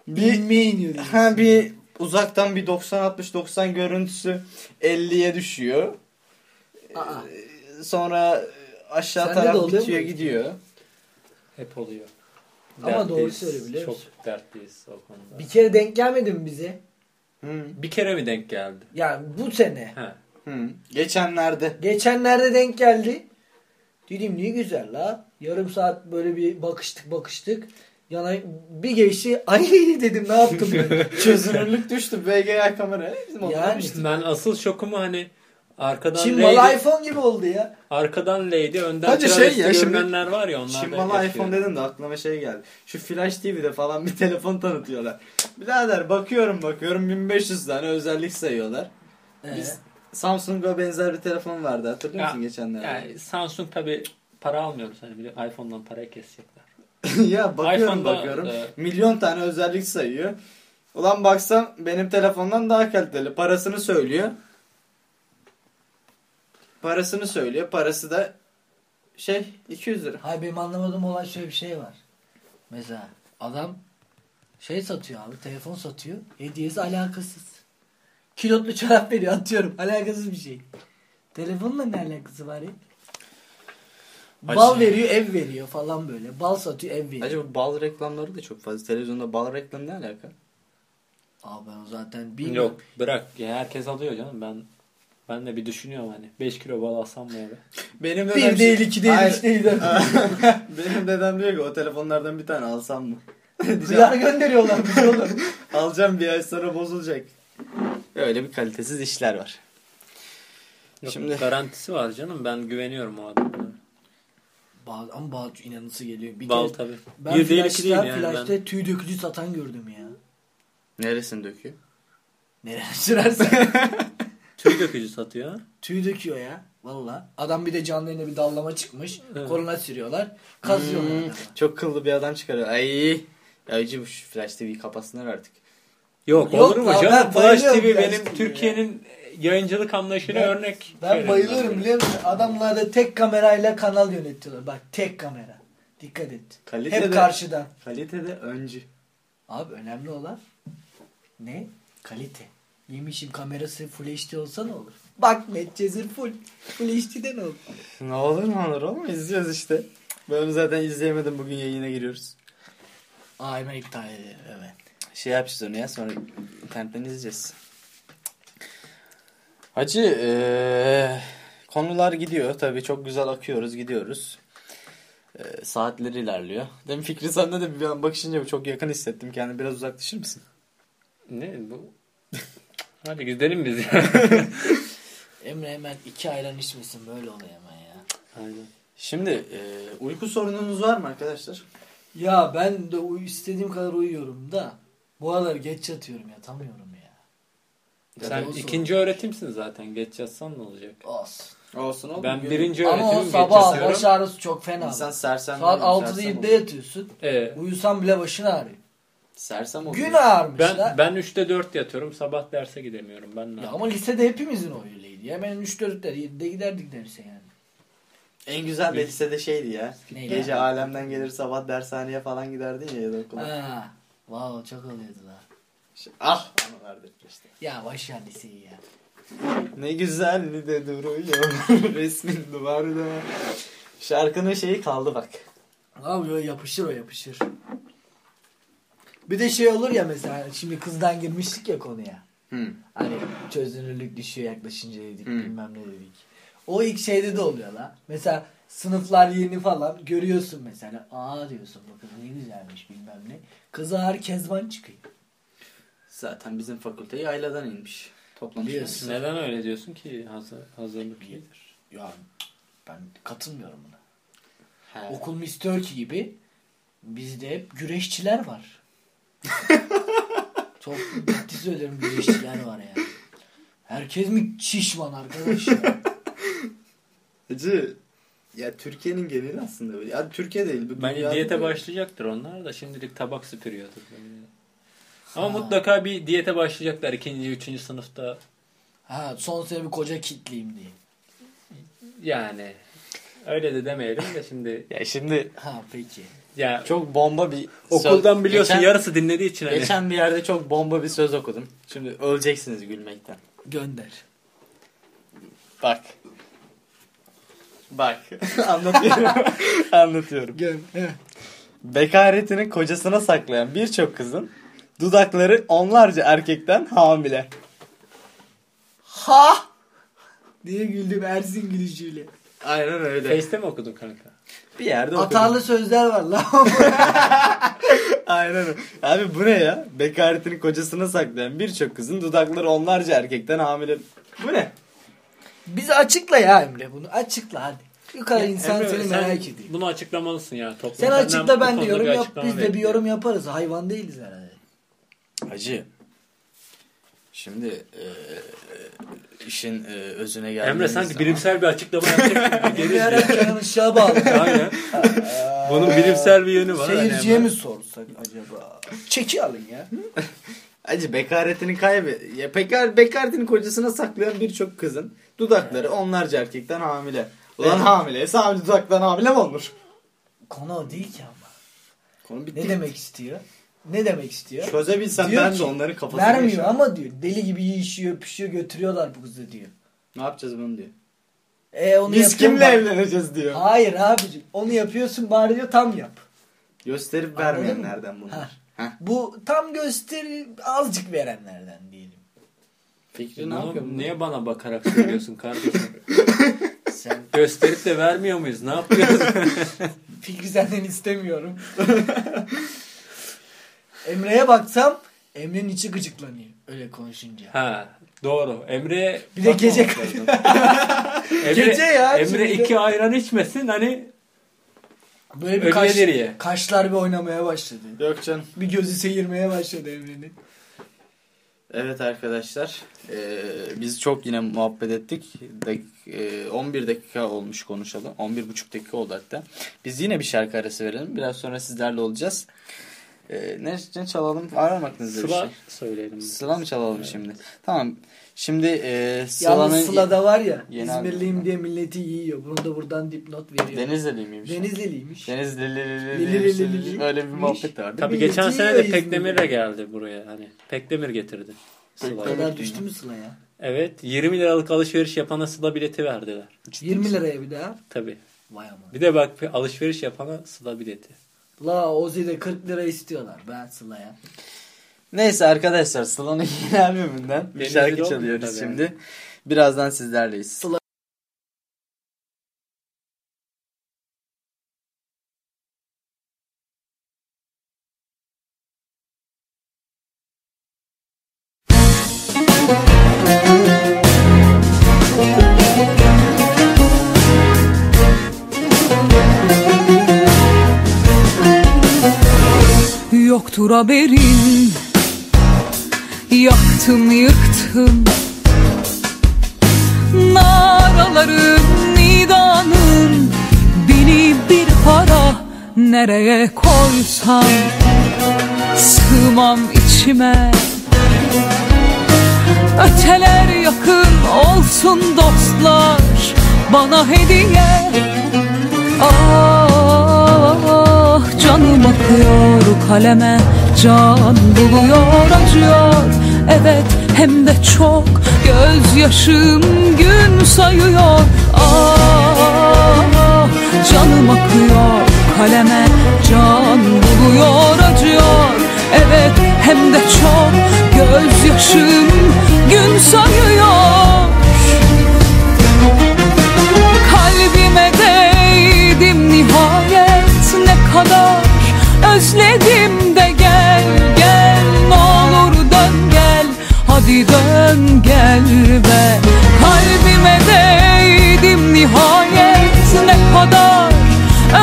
Bir iniyor. ha bir uzaktan bir 90 60 90 görüntüsü 50'ye düşüyor. Aa. Sonra aşağı Sende de taraf bitiyor mu? gidiyor. Hep oluyor. Ama doğru söyle biliyor Çok dertliyiz o konuda. Bir kere denk gelmedi mi bize? Hı. Bir kere mi denk geldi? Yani bu sene. Ha. Hı. Geçenlerde Geçenlerde denk geldi. Dedim ne güzel la. Yarım saat böyle bir bakıştık bakıştık. Yana bir geçti. Ay dedim ne yaptım ben. [LAUGHS] çözünürlük düştü. VGA kamera. Bizim Yani. Ben asıl şokumu hani arkadan Çin lady, malı iPhone gibi oldu ya. arkadan lady önden Hadi şey ya, şimdi- görünenler var ya onlar Şimmalı yapıyor. iPhone dedin de aklıma şey geldi. Şu Flash TV'de falan bir [LAUGHS] telefon tanıtıyorlar. Birader bakıyorum bakıyorum 1500 tane özellik sayıyorlar. Biz Ee, Samsung'a benzer bir telefon vardı hatırlıyor musun geçenlerde? Yani Samsung tabi para almıyoruz hani iPhone'dan parayı kesecekler. [LAUGHS] ya bakıyorum iPhone'da, bakıyorum e, milyon tane özellik sayıyor. Ulan baksam benim telefondan daha kaliteli. Parasını söylüyor. Parasını söylüyor. Parası da şey 200 lira. Hayır benim anlamadığım olan şöyle bir şey var. Mesela adam şey satıyor abi telefon satıyor. Hediyesi alakasız. Kilotlu çorap veriyor atıyorum. Alakasız bir şey. Telefonla ne alakası var ya? Bal Acı. veriyor ev veriyor falan böyle. Bal satıyor ev veriyor. Acaba bal reklamları da çok fazla. Televizyonda bal reklamı ne alaka? Abi ben o zaten bilmiyorum. Yok bırak ya herkes alıyor canım ben ben de bir düşünüyorum hani 5 kilo bal alsam mı eve? [LAUGHS] Benim Bir değil iki değil Hayır. üç değil dört. [LAUGHS] Benim dedem diyor ki o telefonlardan bir tane alsam mı? [LAUGHS] Duyar gönderiyorlar bir şey olur. Alacağım bir ay sonra bozulacak. Öyle bir kalitesiz işler var. Yok, Şimdi- garantisi var canım ben güveniyorum o adamlara. Bazı, ama bazı inanısı geliyor. Bir Bal kere tabi. ben Bir değil iki değil yani flash'ta ben. tüy dökücü satan gördüm ya. Neresini döküyor? Nereye [LAUGHS] sürersen. Tüy dökücü satıyor. Tüy döküyor ya. Valla. Adam bir de canlı yayına bir dallama çıkmış. Evet. Koluna sürüyorlar. Kazıyorlar. Hmm, adamı. çok kıllı bir adam çıkarıyor. Ay. Ya Hacı bu Flash TV'yi kapatsınlar artık. Yok, Yok olur mu canım? Flash TV benim. Türkiye'nin yayıncılık anlayışıyla Ben- örnek. Ben şeyler bayılıyorum biliyor musun? Adamlar da tek kamerayla kanal yönetiyorlar. Bak tek kamera. Dikkat et. Kalitede- Hep karşıdan. Kalitede öncü. Abi önemli olan ne? Kalite. Yemişim kamerası Full HD olsa ne olur? Bak Medcezir full. Full HD'de ne olur? Ne olur mu olur oğlum izliyoruz işte. Ben onu zaten izleyemedim bugün yayına giriyoruz. Aa hemen iptal ederim evet. Şey yapacağız onu ya sonra internetten izleyeceğiz. Hacı eee, konular gidiyor tabii çok güzel akıyoruz gidiyoruz. Eee, saatler ilerliyor. Demin Fikri sende de bir an bakışınca çok yakın hissettim. Kendini biraz uzaklaşır mısın? Ne bu? [LAUGHS] Hadi gidelim biz ya. [LAUGHS] Emre hemen iki ayran içmesin böyle oluyor hemen ya. Aynen. Şimdi eee, uyku sorununuz var mı arkadaşlar? Ya ben de uy- istediğim kadar uyuyorum da bu aralar geç yatıyorum yatamıyorum ya. Sen olsun. ikinci öğretimsin zaten. Geç yatsan ne olacak? Olsun. Olsun oğlum. Ben birinci Ama o öğretimim geç sabah yatıyorum. baş ağrısı çok fena. İnsan sersem Saat oluyor, 6'da sersem 7'de oluyor. yatıyorsun. Ee, Uyusan bile başın ağrıyor. Sersem oluyor. Gün ağrımış ben la. ben 3'te 4 yatıyorum. Sabah derse gidemiyorum. Ben ne Ya yapayım? ama lisede hepimizin öyleydi. Ya ben 3-4'ler 7'de giderdik derse yani. En güzel de lisede şeydi ya. Neyle? Gece alemden gelir sabah dershaneye falan giderdin ya ya da okula. Ha. Wow çok oluyordu la. Ah onu verdik işte. Ya ver liseyi ya. Ne güzel de duruyor [LAUGHS] resmin duvarda. Şarkının şeyi kaldı bak. Abi o yapışır o yapışır. Bir de şey olur ya mesela şimdi kızdan girmiştik ya konuya. Hı. Hani çözünürlük düşüyor yaklaşınca dedik Hı. bilmem ne dedik. O ilk şeyde de oluyor la. Mesela sınıflar yeni falan görüyorsun mesela. Aa diyorsun bu kız ne güzelmiş bilmem ne. Kıza her kezban çıkıyor. Zaten bizim fakülte yayladan inmiş. Toplamış. Neden öyle diyorsun ki? Hazır, hazırlık iyidir. Ya ben katılmıyorum buna. He. Okul Mr. Turkey gibi bizde hep güreşçiler var. [LAUGHS] Çok ciddi söylerim güreşçiler var yani. Herkes mi şişman arkadaş ya? Hacı, ya Türkiye'nin geneli aslında böyle. Ya Türkiye değil. bu Bence diyete böyle. başlayacaktır onlar da şimdilik tabak süpürüyordur. böyle. Ama Ha. mutlaka bir diyete başlayacaklar ikinci, üçüncü sınıfta. Ha son sene bir koca kitleyim diye. Yani öyle de demeyelim de şimdi. Ya şimdi Ha peki. Ya çok bomba bir okuldan söz- biliyorsun Geçen- yarısı dinlediği için hani. Geçen bir yerde çok bomba bir söz okudum. Şimdi öleceksiniz gülmekten. Gönder. Bak. Bak. [LAUGHS] Anlatıyorum. [LAUGHS] Anlatıyorum. Gön. Bekaretini kocasına saklayan birçok kızın dudakları onlarca erkekten hamile. Ha! diye güldüm Ersin gülüşüyle. Aynen öyle. Face'te mi okudun kanka? Bir yerde okudum. Atarlı sözler var lan. [LAUGHS] Aynen öyle. Abi bu ne ya? Bekaretini kocasına saklayan birçok kızın dudakları onlarca erkekten hamile. Bu ne? Bize açıkla ya Emre bunu. Açıkla hadi. Kadar insan Emre, seni sen merak ediyor. Bunu açıklamalısın ya. Toplum Sen açıkla ben de yorum yap. Biz de bir yorum yaparız. Hayvan değiliz herhalde. Hacı. Şimdi e, işin e, özüne geldiğimiz Emre sanki zaman- bilimsel bir açıklama yapacak gibi [LAUGHS] geliyor. Işık'a bağlı. [LAUGHS] Aynen. Bunun bilimsel bir yönü var. hani Seyirciye mi sorsak acaba? Çeki alın ya. [LAUGHS] Hacı bekaretini kaybe... Ya bekar, bekaretini kocasına saklayan birçok kızın dudakları onlarca erkekten hamile. Ulan hamile. Hamile dudaktan hamile mi olur? Konu o değil ki ama. Konu bitti. Ne demek istiyor? Ne demek istiyor? Çözebilsem Diyor ben ki, de onların kafasını Vermiyor yaşarım. ama diyor. Deli gibi yiyişiyor, pişiyor, götürüyorlar bu kızı diyor. Ne yapacağız bunu diyor. E onu Biz kimle bak- evleneceğiz diyor. Hayır abicim. Onu yapıyorsun bari diyor tam yap. Gösterip vermeyenlerden bunlar. Ha. Bu tam gösteri azıcık verenlerden diyelim. Fikri ne Bunu yapıyor? bu? niye bana bakarak söylüyorsun kardeşim? [LAUGHS] Sen Gösterip de vermiyor muyuz? Ne yapıyoruz? [LAUGHS] fikri senden istemiyorum. [LAUGHS] Emre'ye baksam Emre'nin içi gıcıklanıyor. Öyle konuşunca. ha doğru. Emre Bir de gece- [LAUGHS] Emre, Gece ya, Emre şimdi de- iki ayran içmesin hani Böyle bir kaş, deriye. kaşlar bir oynamaya başladı. Yok canım. Bir gözü seyirmeye başladı Emre'nin. Evet arkadaşlar. eee, biz çok yine muhabbet ettik. Dak- eee, 11 dakika olmuş konuşalım. 11,5 dakika oldu hatta. Biz yine bir şarkı arası verelim. Biraz sonra sizlerle olacağız. Ee, ne, ne çalalım? Var mı aklınızda bir Sıla şey? söyleyelim. Sıla mı çalalım şimdi? Tamam. Şimdi e, Sıla'nın... Yalnız Sıla'da var ya İzmirliyim diye milleti yiyor. Bunu da buradan dipnot veriyor. Denizli miymiş? Denizliliymiş. Denizli Öyle bir muhabbet de var. değil mi? Tabii geçen sene de. Pekdemir de geldi buraya. Hani Pekdemir getirdi. O Sıla'yı. kadar düştü mü Sıla ya? Evet 20 liralık alışveriş yapana Sıla bileti verdiler. 20 liraya bir daha. Tabii. Vay aman. Bir de bak alışveriş yapana Sıla bileti. La Ozi'de 40 lira istiyorlar ben Sıla'ya. Neyse arkadaşlar Sıla'nın [LAUGHS] yeni albümünden bir şarkı çalıyoruz şimdi. Birazdan sizlerleyiz. Sıla- haberin. Yaktım yıktım Naraların nidanın. Beni bir para Nereye koysam Sığmam içime. Öteler yakın olsun dostlar. Bana hediye. Ah canım akıyor kaleme Can buluyor acıyor. Evet hem de çok. Gözyaşım gün sayıyor. Ah canım akıyor kaleme Can buluyor acıyor. Evet hem de çok. Gözyaşım gün sayıyor. Kalbime değdim nihayet. Ne kadar Özledim de gel gel ne olur dön gel. Hadi dön gel be. Kalbime değdim nihayet ne kadar.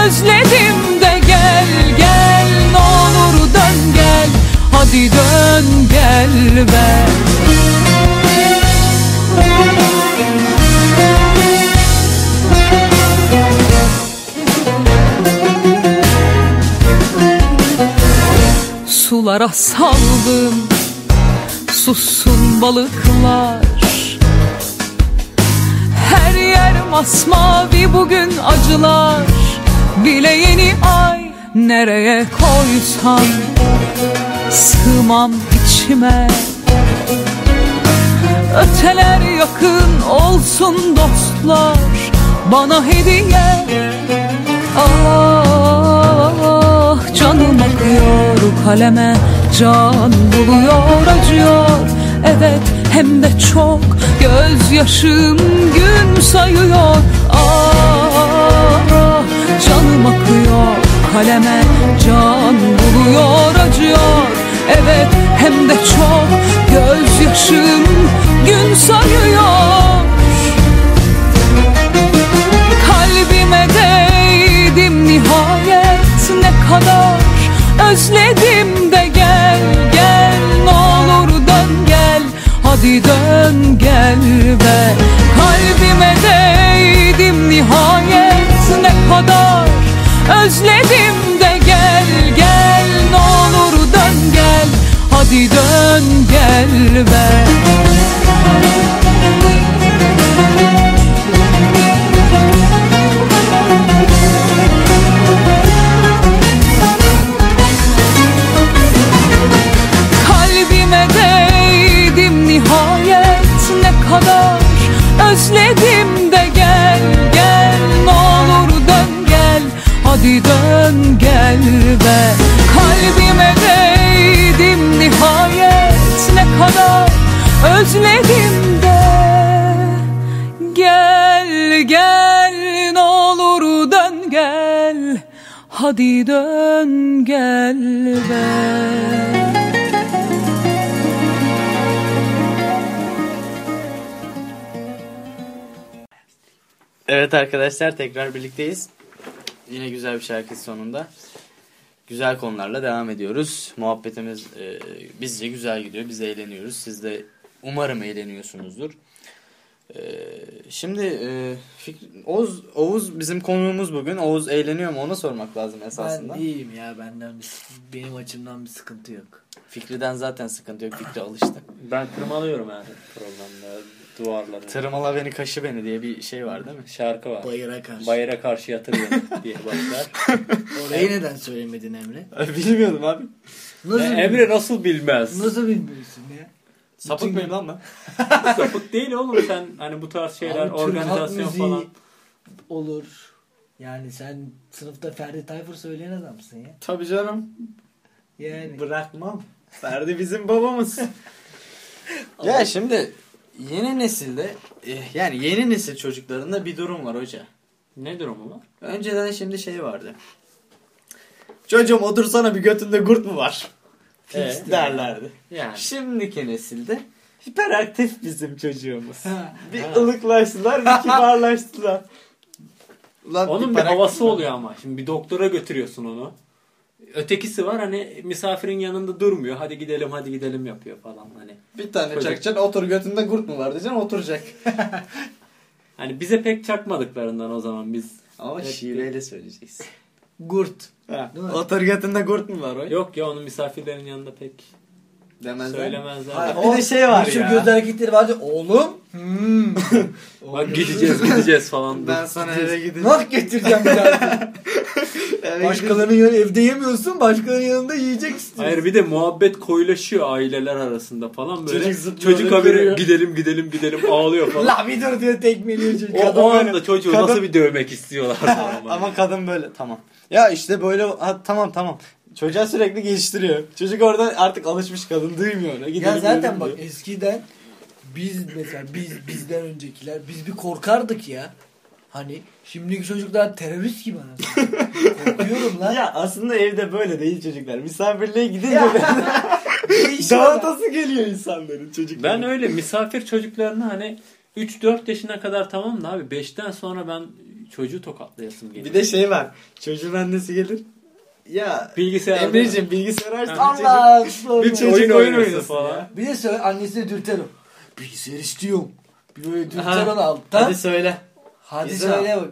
Özledim de gel gel ne olur dön gel. Hadi dön gel be Sulara saldım Sussun balıklar. Her yer masmavi bugün acılar. Bile yeni ay Nereye koysam Sığmam içime. Öteler yakın olsun dostlar. Bana hediye. Ah canım akıyor kaleme Can buluyor acıyor. Evet hem de çok. Gözyaşım gün sayıyor. Ah canım akıyor. Kaleme Can buluyor acıyor. Evet hem de çok. Gözyaşım gün sayıyor. Kalbime değdim nihayet. Ne kadar Özledim de gel gel ne olur dön gel. Hadi dön gel be. Kalbime değdim nihayet ne kadar. Özledim de gel gel ne olur dön gel. Hadi dön gel be Özledim de gel gel ne olur dön gel. Hadi dön gel be. Kalbime değdim nihayet ne kadar Özledim de. Gel gel ne olur dön gel. Hadi dön gel be Evet arkadaşlar tekrar birlikteyiz. Yine güzel bir şarkı sonunda. Güzel konularla devam ediyoruz. Muhabbetimiz e, bizce güzel gidiyor. Biz eğleniyoruz. Siz de umarım eğleniyorsunuzdur. Ee, şimdi e, Fikri- Oğuz, Oğuz bizim konuğumuz bugün. Oğuz eğleniyor mu onu sormak lazım esasında. Ben iyiyim ya benden bir, benim açımdan bir sıkıntı yok. Fikri'den zaten sıkıntı yok. Fikri alıştı. Ben tırmalıyorum yani programda duvarları. Tırmala beni kaşı beni diye bir şey var değil mi? Şarkı var. Bayıra karşı. Bayıra karşı yatırıyorum [LAUGHS] diye başlar. Orayı neden söylemedin Emre? [LAUGHS] Bilmiyordum abi. Nasıl, Emre nasıl bilmez? nasıl bilmiyorsun ya? Sapık Bütün- mıyım lan ben? [LAUGHS] Sapık değil oğlum sen hani bu tarz şeyler Abi, organizasyon falan. Olur. Yani sen sınıfta Ferdi Tayfur söyleyen adamsın ya. Tabii canım. Yani. Bırakmam. Ferdi bizim babamız. ya şimdi yeni nesilde eh, yani yeni nesil çocuklarında bir durum var hoca. Ne durumu var? Önceden şimdi şey vardı. Çocuğum otursana bir götünde kurt mu var? Fix Evet. derlerdi. Yani. Şimdiki nesilde hiperaktif bizim çocuğumuz. [LAUGHS] Bir Ha. ılıklaştılar, bir [LAUGHS] kibarlaştılar. Ulan Onun bir havası oluyor ama. Şimdi bir doktora götürüyorsun onu. Ötekisi var hani misafirin yanında durmuyor. Hadi gidelim hadi gidelim yapıyor falan hani. Bir tane Çocuk. çakacaksın otur götünde kurt mu var diyeceksin oturacak. [LAUGHS] Hani bize pek çakmadıklarından o zaman biz. Ama Hep şiveyle söyleyeceksin. Gurt. Ha. Otur götünde kurt mu var o? Yok ya onun misafirlerin yanında pek Demezler. söylemezler. Hayır, Bir de şey var ya. göz hareketleri vardı. Oğlum. Hmm. [LAUGHS] Bak gideceğiz gideceğiz falan. Ben sana eve gidince... Nah getireceğim bir daha. [LAUGHS] Başkalarının yanında evde yemiyorsun. Başkalarının yanında yiyecek istiyorsun. Hayır bir de muhabbet koyulaşıyor aileler arasında falan böyle. Çocuk Çocuk, haberi gidelim gidelim gidelim ağlıyor falan. [LAUGHS] La bir dur diyor tekmeliyor çocuk. o, Kadın o böyle- anda çocuğu kadın- nasıl bir dövmek istiyorlar falan. Ama kadın böyle tamam. Ya işte böyle ha, tamam tamam. Çocuğa sürekli geliştiriyor. Çocuk orada artık alışmış kadın duymuyor onu. Gidelim, Ya zaten bak diyor. eskiden biz mesela biz bizden öncekiler biz bir korkardık ya. Hani şimdiki çocuklar terörist gibi anasını. Korkuyorum lan. Ya aslında evde böyle değil çocuklar. Misafirliğe gidince [LAUGHS] dağıtası geliyor insanların çocukların. Ben öyle misafir çocuklarını hani 3-4 yaşına kadar tamam da abi 5'ten sonra ben çocuğu tokatlayasım geliyor. Bir de şey var. Çocuğun annesi gelir. Ya Bilgisayar Emre'cim bilgisayar aç. Ha. bir Allah. Bir çocuk Oyun oyun, oynasın falan. ya. Bir de söyle annesine dürterim. Bilgisayar istiyorum. Bir böyle dürter onu alttan. Hadi Hadi, söyle. Güzel. söyle bak.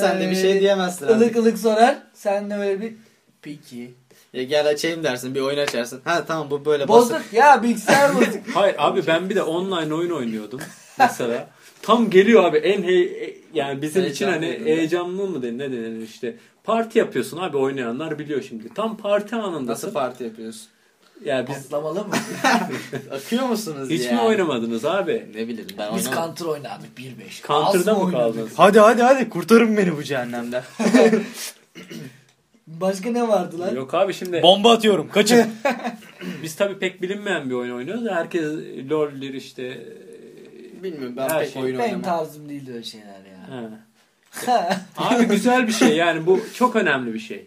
Sen de bir şey diyemezsin. abi. Ilık ılık sorar. Sen de böyle bir peki. Ya gel açayım dersin bir oyun açarsın. Ha tamam bu böyle basık. Bozuk ya bilgisayar bozuk. [LAUGHS] Hayır abi ben bir de online oyun oynuyordum mesela. Tam geliyor abi en hey, e- yani bizim için hani Heyecanlı heyecanlı mı denir ne denir işte. Parti yapıyorsun abi oynayanlar biliyor şimdi. Tam parti anındasın. Nasıl parti yapıyorsun? Ya biz Patlamalı mı? [LAUGHS] Akıyor musunuz hiç diye. mi oynamadınız abi? Ne bileyim ben Biz oynamadım. Counter oynardık 1-5. Counter'da mı oynadık? kaldınız? Hadi hadi hadi kurtarın beni bu cehennemden. [LAUGHS] Başka ne vardı lan? Yok abi şimdi Bomba atıyorum kaçın. [LAUGHS] biz tabii pek bilinmeyen bir oyun oynuyoruz. Herkes LoL'dir işte. Bilmiyorum ben Her pek şey. oyun Benim oynamam. tarzım değil öyle şeyler ya. [LAUGHS] Abi güzel bir şey yani bu çok önemli bir şey.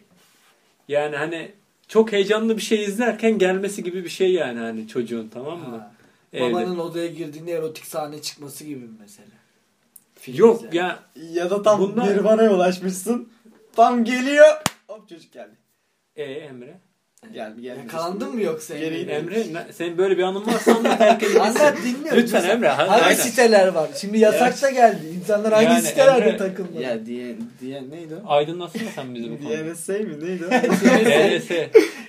Yani hani çok heyecanlı bir şey izlerken gelmesi gibi bir şey yani hani çocuğun tamam mı? Ha. Evde. Babanın odaya girdiğinde erotik sahne çıkması gibi mi mesela? Film Yok izler. ya Ya da tam Bunlar- Nirvana'ya ulaşmışsın. Tam geliyor. Hop çocuk geldi. e Emre. [LAUGHS] Gel. Yakalandın mı yoksa? Geri Emre? senin böyle bir anın varsa anlat herkes [LAUGHS] Anlat dinliyorum. Lütfen Mesela Emre. Hangi aynen. siteler var? Şimdi yasak da geldi. İnsanlar hangi Yani sitelerde Emre- takılmalı? Ya diye, diye neydi o? Aydınlatsana sen bizi bu [LAUGHS] konuda. DNSA mi neydi o? DNS.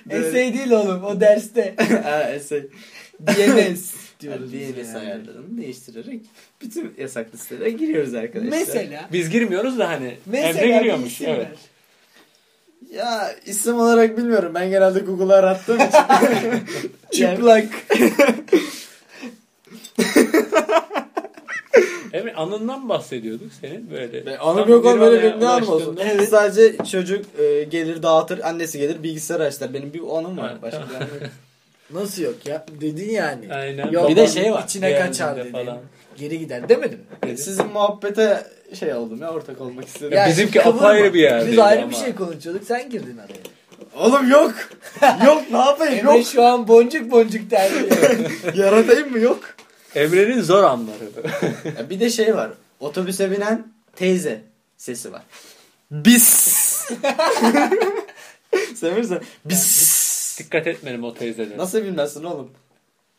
Essay değil oğlum o derste. ha essay. DNS diyoruz. DNS biz yani. ayarlarını değiştirerek bütün yasak listelere giriyoruz arkadaşlar. Mesela Biz girmiyoruz da hani mesela Emre bir giriyormuş. isim Evet. ver. Ya isim olarak bilmiyorum. Ben genelde Google'a arattığım için. [LAUGHS] Çıplak. [LAUGHS] Emre anından bahsediyorduk senin böyle. Ben anım yok oğlum böyle benim ne anım olsun. Evet. Sadece çocuk e, gelir dağıtır, annesi gelir bilgisayar açlar. Benim bir anım var. Başka bir anım yok. Nasıl yok ya? Dedin yani. Aynen. Yok, Bir de şey var. İçine kaçar Geldiğinde dedin. falan. Geri gider demedin mi? Sizin muhabbete şey oldum ya ortak olmak istedim. Ya bizimki kıvırma. apayrı bir yerdeydi Biz ayrı ama. bir şey konuşuyorduk. Sen girdin araya. Oğlum yok. yok ne yapayım Emre yok. şu an boncuk boncuk terliyor. [LAUGHS] Yaratayım mı yok. Emre'nin zor anları. [LAUGHS] Ya bir de şey var. Otobüse binen teyze sesi var. Bis. [LAUGHS] Seversen. Bis. Dikkat etmedim o teyzelere. Nasıl bilmezsin oğlum?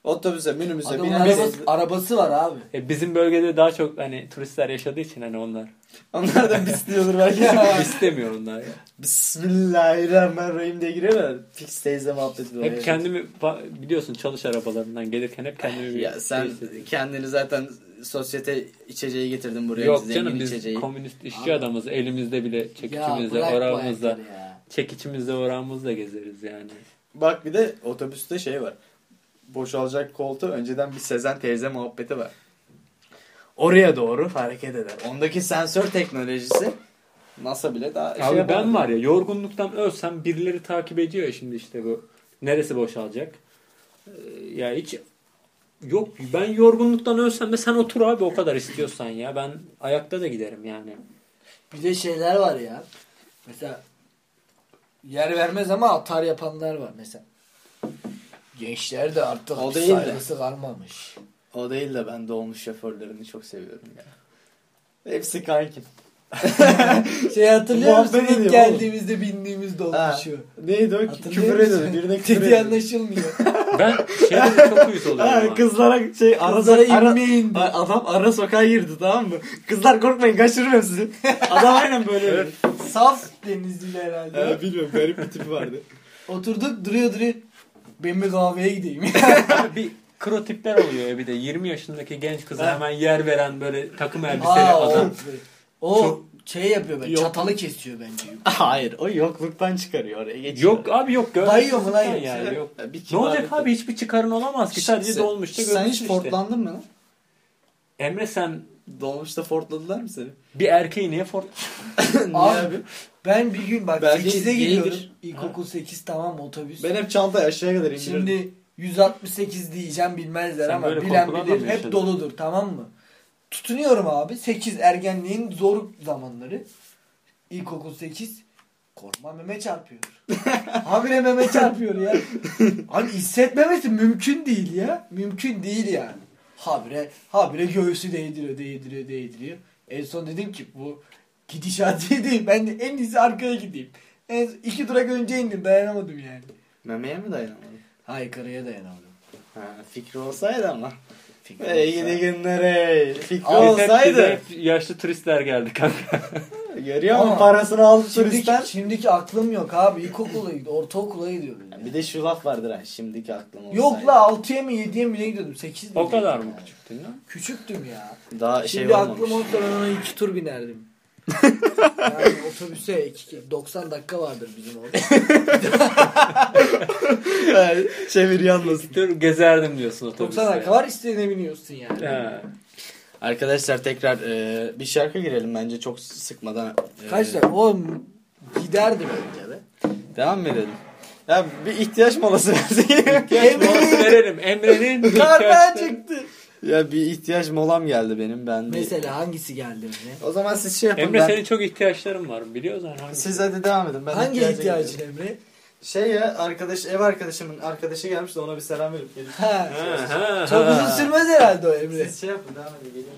Otobüse, minibüse Adamın binen arabası, arabası var abi. E, bizim bölgede daha çok hani turistler yaşadığı için hani onlar. Onlar da pisliyordur belki. [LAUGHS] İstemiyor onlar ya. Bismillahirrahmanirrahim diye giriyorlar. Fix teyze muhabbeti Hep oluyor. kendimi biliyorsun çalış arabalarından gelirken hep kendimi Ya sen şey hissediyorum. kendini zaten sosyete içeceği getirdin buraya. Yok zengin canım biz içeceği. komünist işçi adamız. Elimizde bile Ya çekiçimizle, ya. çekiçimizle, orağımızla gezeriz yani. Bak bir de otobüste şey var. Boşalacak koltuğu önceden bir Sezen teyze muhabbeti var. Oraya doğru hareket eder. Ondaki sensör teknolojisi NASA bile daha şey Abi ben yapamadı. var ya yorgunluktan ölsem birileri takip ediyor ya şimdi işte bu. Neresi boşalacak? Ee, ya hiç yok ben yorgunluktan ölsem de sen otur abi o kadar istiyorsan ya. Ben ayakta da giderim yani. Bir de şeyler var ya. Mesela yer vermez ama atar yapanlar var mesela. Gençler de artık O değil de. saygısı kalmamış. O değil de ben dolmuş şoförlerini çok seviyorum ya. Hepsi kankim. [LAUGHS] Şey hatırlıyor musun? İlk geldiğimizde bindiğimizde Ha, olmuşu. Neydi o? Küfür ediyordu. Birine küfür ediyordu. anlaşılmıyor. [LAUGHS] Ben şeyde de çok uyuz oluyorum. Ha, kızlara şey ara, Kızlara ara, inmeyin diye. adam ara sokağa girdi tamam mı? Kızlar korkmayın kaçırırım sizi. adam aynen böyle. Saf denizliler herhalde. Ha, bilmiyorum garip bir tipi vardı. Oturduk duruyor duruyor. Ben bir kahveye gideyim. [LAUGHS] [LAUGHS] Bir kro tipler oluyor ya bir de 20 yaşındaki genç kıza hemen yer veren böyle takım elbiseli Aa, o, adam. o Çok- şey yapıyor ben. Yok. Çatalı kesiyor bence. [LAUGHS] Hayır o yokluktan çıkarıyor oraya geçiyor. Yok abi yok. Dayıyor mu lan yoksa? Yani, yok. Ne olacak abi hiçbir çıkarın olamaz ki sadece Sen- dolmuşta Sen görmüşsün hiç işte. fortlandın mı lan? Emre sen Dolmuşta fortladılar mı seni? bir erkeği niye fort... [LAUGHS] Niye Abi, abi? Ben bir gün bak Belki 8'e gaydir. gidiyorum. İlkokul 8 tamam otobüs. Ben hep çantayı aşağıya kadar indirirdim. Şimdi 168 diyeceğim bilmezler Sen ama bilen bilir hep doludur tamam mı? Tutunuyorum abi 8 ergenliğin zor zamanları. İlkokul 8 korkma meme çarpıyor. [LAUGHS] Habire meme çarpıyor ya. Hani hissetmemesi mümkün değil ya. Mümkün değil yani. Habire, habire göğsü değdiriyor, değdiriyor, değdiriyor. En son dedim ki bu gidişat değil. Ben de en iyisi arkaya gideyim. En iki durak önce indim dayanamadım yani. Memeye mi dayanamadın? Hay karıya dayanamadım. Ha, fikri olsaydı ama. Fikri Ey olsa- gidi günlere. Fikri Biz hep, bize olsaydı. hep yaşlı turistler geldi kanka. [LAUGHS] Musun Ama parasını aldı Şimdiki, turistten. şimdiki aklım yok abi. İlkokula gidiyor, ortaokula gidiyorum. ya. Bir de şu laf vardır ha şimdiki aklım olsaydı. Yok la 6'ya mı 7'ye mi ne gidiyordum? 8 mi? o kadar mı yani. küçüktün lan? Küçüktüm ya. Daha şey Şimdi olmamış. aklım olsa ben ona 2 tur binerdim. [LAUGHS] yani otobüse iki, 90 dakika vardır bizim orada. [LAUGHS] Çevir yalnız. Gezerdim diyorsun 90 otobüste. dakika var istediğine biniyorsun yani. He. Arkadaşlar tekrar e, bir şarkı girelim bence çok sıkmadan. e, Kaç dakika? Oğlum giderdi bence be. Devam mı edelim? Ya bir ihtiyaç molası [LAUGHS] versek. Molası verelim. Emre'nin [LAUGHS] Karnı ihtiyaçları- acıktı. ya bir ihtiyaç molam geldi benim ben. bir- Mesela hangisi geldi Emre? O zaman siz şey yapın. Emre ben... senin çok ihtiyaçların var biliyorsun hangisi? Siz hadi devam edin. Ben Hangi ihtiyacın. Emre? Şey ya arkadaş ev arkadaşımın arkadaşı gelmiş de ona bir selam verip gelin. Ha. Ha, ha, Çok uzun sürmez herhalde o Emre. Siz şey yapın devam edin geliyorum.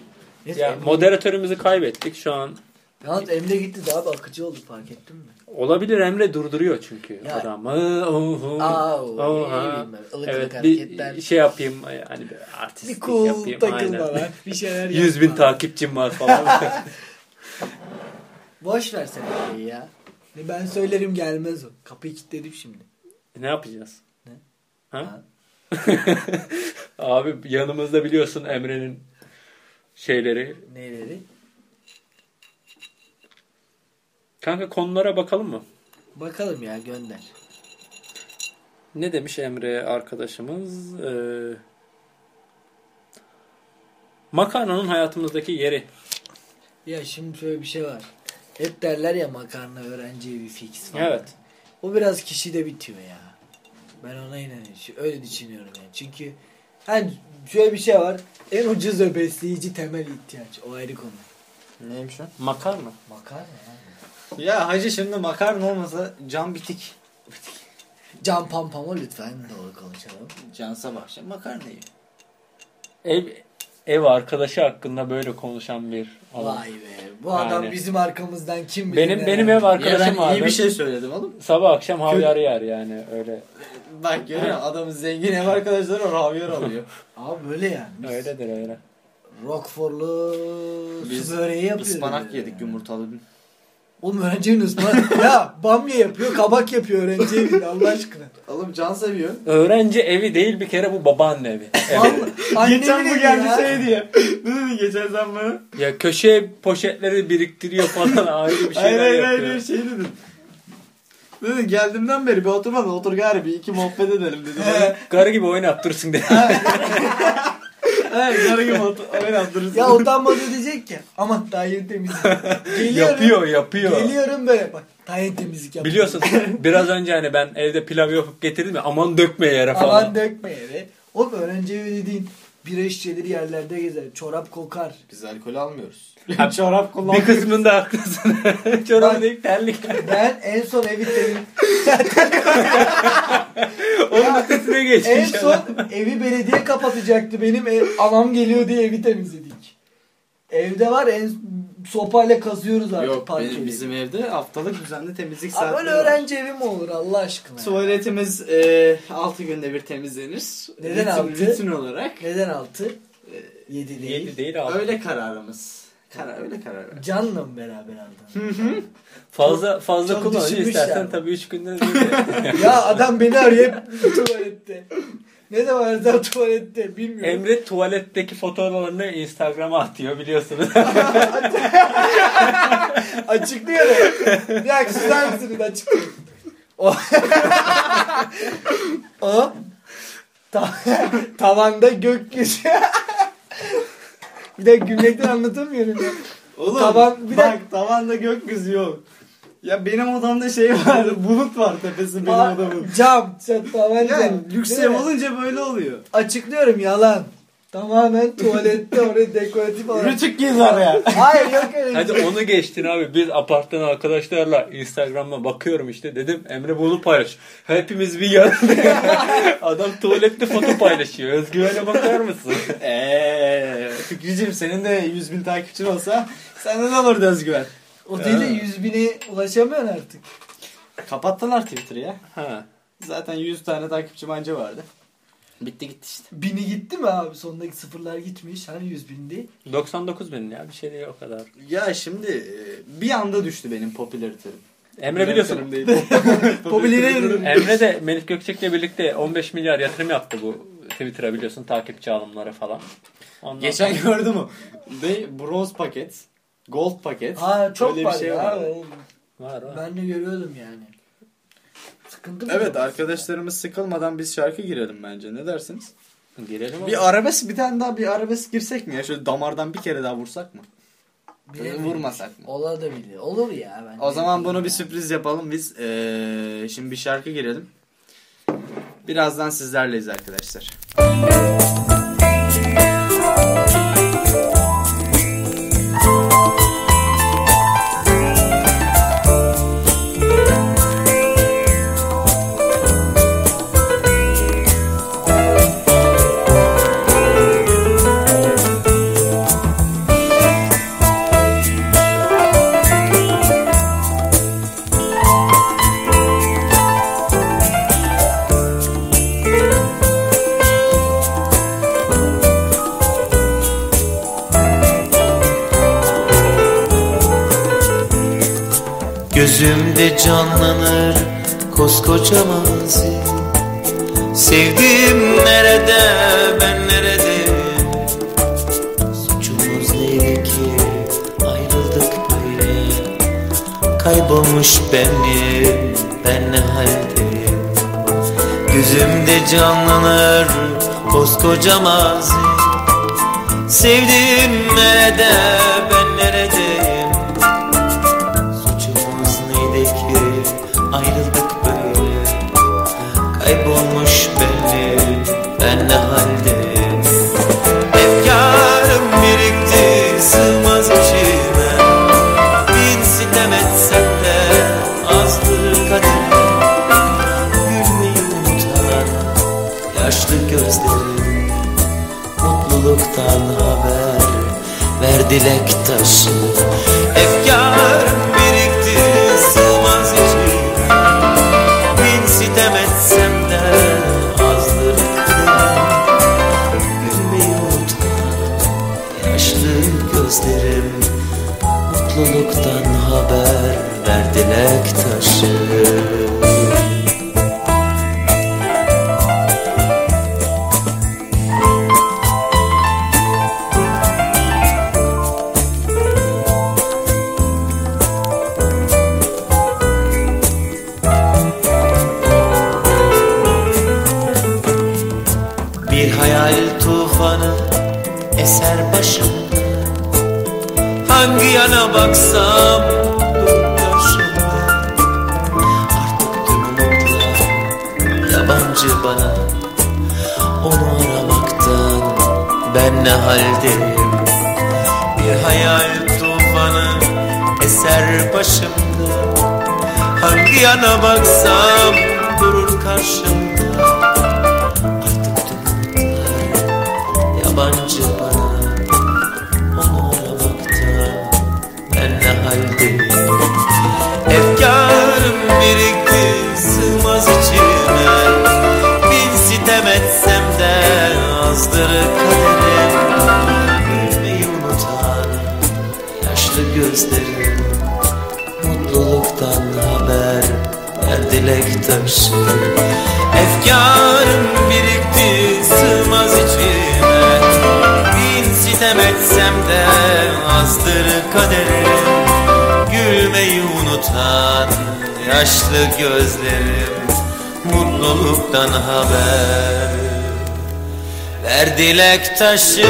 Neyse, Ya Emre- moderatörümüzü kaybettik şu an. Yalnız Emre gitti daha bir akıcı oldu fark ettin mi? Olabilir Emre durduruyor çünkü Ya. adam. Hı, oh, oh, Aa, oh, o, bileyim ben. Ilık Evet hareketler. bir şey yapayım hani bir artistlik Bir cool yapayım. takılmalar. Bir şeyler 100 bin yapmalar. takipçim var falan. [LAUGHS] Boş ver sen Emre'yi ya. Ne ben söylerim gelmez o. Kapıyı kilitledim şimdi. ne yapacağız? Ne? Ha? [LAUGHS] Abi yanımızda biliyorsun Emre'nin şeyleri. Neleri? Kanka konulara bakalım mı? Bakalım ya gönder. Ne demiş Emre arkadaşımız? Ee, makarnanın hayatımızdaki yeri. Ya şimdi şöyle bir şey var. Hep derler ya makarna öğrenci evi fix falan. Evet. O biraz kişide bitiyor ya. Ben ona inanıyorum. Öyle düşünüyorum yani. Çünkü hani şöyle bir şey var. En ucuz ve besleyici temel ihtiyaç. O ayrı konu. Neymiş o? Makarna. Makarna ya. Ya hacı şimdi makarna olmasa can bitik. Can pampama lütfen doğru konuşalım. Can sabah makarna yiyor. Ev, ev arkadaşı hakkında böyle konuşan bir adam. Vay be. Bu adam Yani. bizim arkamızdan kim bilir Benim benim ev arkadaşım vardı. iyi bir şey söyledim oğlum. Sabah akşam havyar yer yani öyle. Bak görüyor? Adamın zengin ev arkadaşları var havyar alıyor. [LAUGHS] Abi böyle yani. Biz Öyledir öyle. Rockfort'lu Biz su böreği yapıyoruz. Ispanak yani. yedik yumurtalı dün. Oğlum öğrenci evinde ıspanak. ya bamya yapıyor, kabak yapıyor öğrenci evinde Allah aşkına. Oğlum can seviyor. Öğrenci evi değil bir kere bu babaanne evi. Evet. Geçen bu geldi ya. şey diye. Ne dedin geçen sen bana? ya köşeye poşetleri biriktiriyor falan ayrı bir şeyler Hayır hayır yapıyor. hayır şey dedin. Ne dedin geldiğimden beri bir oturmadın otur gari bir iki muhabbet edelim dedim. Karı gibi oynattırsın diye. Evet yarı gibi oynattırırsın. Ya utanmadı diyecek ki. Aman daha yeni temizlik. Geliyorum. yapıyor yapıyor. Geliyorum böyle bak. Daha yeni temizlik yapıyor. Biliyorsun biraz önce hani ben evde pilav yapıp getirdim ya aman dökme yere falan. Aman dökme yere. Oğlum öğrenci evi dediğin bira şişeleri yerlerde gezer. Çorap kokar. Biz alkol almıyoruz. Çorap bir kullanmıyoruz. kısmında haklısın. [LAUGHS] Çorap değil terlik. Ben en son evi temiz... [LAUGHS] Onun ötesine geç en son evi belediye kapatacaktı. Benim ev, anam geliyor diye evi temizledik. Evde var en sopayla kazıyoruz artık Yok parkeyi. benim, bizim evde haftalık düzenli temizlik Abi saatleri böyle var. öğrenci evi mi olur Allah aşkına? Tuvaletimiz e, 6 günde bir temizlenir. Neden Rutin- altı? Rutin olarak. Neden altı? Yedi değil. Yedi değil abi. Öyle kararımız. Karar, öyle karar ver. Canla mı beraber aldın? Fazla fazla çok kullan düşünmüş istersen yani. tabii 3 günde [LAUGHS] ya adam beni arıyor hep tuvalette. Ne de var da tuvalette bilmiyorum. Emre tuvaletteki fotoğraflarını Instagram'a atıyor biliyorsunuz. [LAUGHS] Açıklıyor da. Ya susar mısınız açıklıyor. O, [LAUGHS] o ta- [LAUGHS] tavanda gökyüzü. bir de gülmekten anlatamıyorum ya. Oğlum Tavan- bir bak dakika. tavanda gökyüzü yok. Ya benim odamda şey var [LAUGHS] bulut var tepesi benim Aa, odamın. Cam, cam, Yani cam. lüks Değil ev olunca böyle oluyor. Açıklıyorum yalan. Tamamen tuvalette oraya dekoratif olarak. Rütük giz araya. [LAUGHS] Hayır yok öyle Hadi şey. onu geçtin abi. Biz aparttan arkadaşlarla Instagram'a bakıyorum işte. Dedim Emre bunu paylaş. Hepimiz bir yanında. [LAUGHS] Adam tuvalette foto paylaşıyor. Özgüvene bakar mısın? Eee Fikricim senin de 100 bin takipçin olsa senden olurdu özgüven. O değil de 100 bine ulaşamıyorsun artık. Kapattılar Twitter'ı ya. Ha. Zaten 100 tane takipçim anca vardı. Bitti gitti işte. Bini gitti mi abi? Sondaki sıfırlar gitmiş. Hani 100 bindi. 99 bin ya bir şey değil o kadar. Ya şimdi e, bir anda düştü benim popülariterim. Emre biliyorsun. [LAUGHS] Popülerin. Emre de Melih Gökçek'le birlikte 15 milyar yatırım yaptı bu Twitter'a biliyorsun takipçi alımları falan. Ondan Geçen sonra- gördün mü? De bronz paket, gold paket. Ha çok Öyle bir var şey ya. var. var var. Ben de görüyordum yani. Sıkıntı mı? Evet arkadaşlarımız sıkılmadan biz şarkı girelim bence. Ne dersiniz? Girelim ama. Bir arabesk bir tane daha bir arabesk girsek mi ya? Şöyle damardan bir kere daha vursak mı? Bilemiyorum. Vurmasak mı? Ola da bilir. Olur ya. Ben O zaman bunu bir sürpriz yapalım biz. Ee, şimdi bir şarkı girelim. Birazdan sizlerleyiz arkadaşlar. Gözümde canlanır koskoca mazi. Sevdiğim nerede ben neredeyim Suçumuz neydi ki ayrıldık böyle? Kaybolmuş benim ben ne haldeyim Gözümde canlanır koskoca mazi. Sevdiğim nerede ben taşı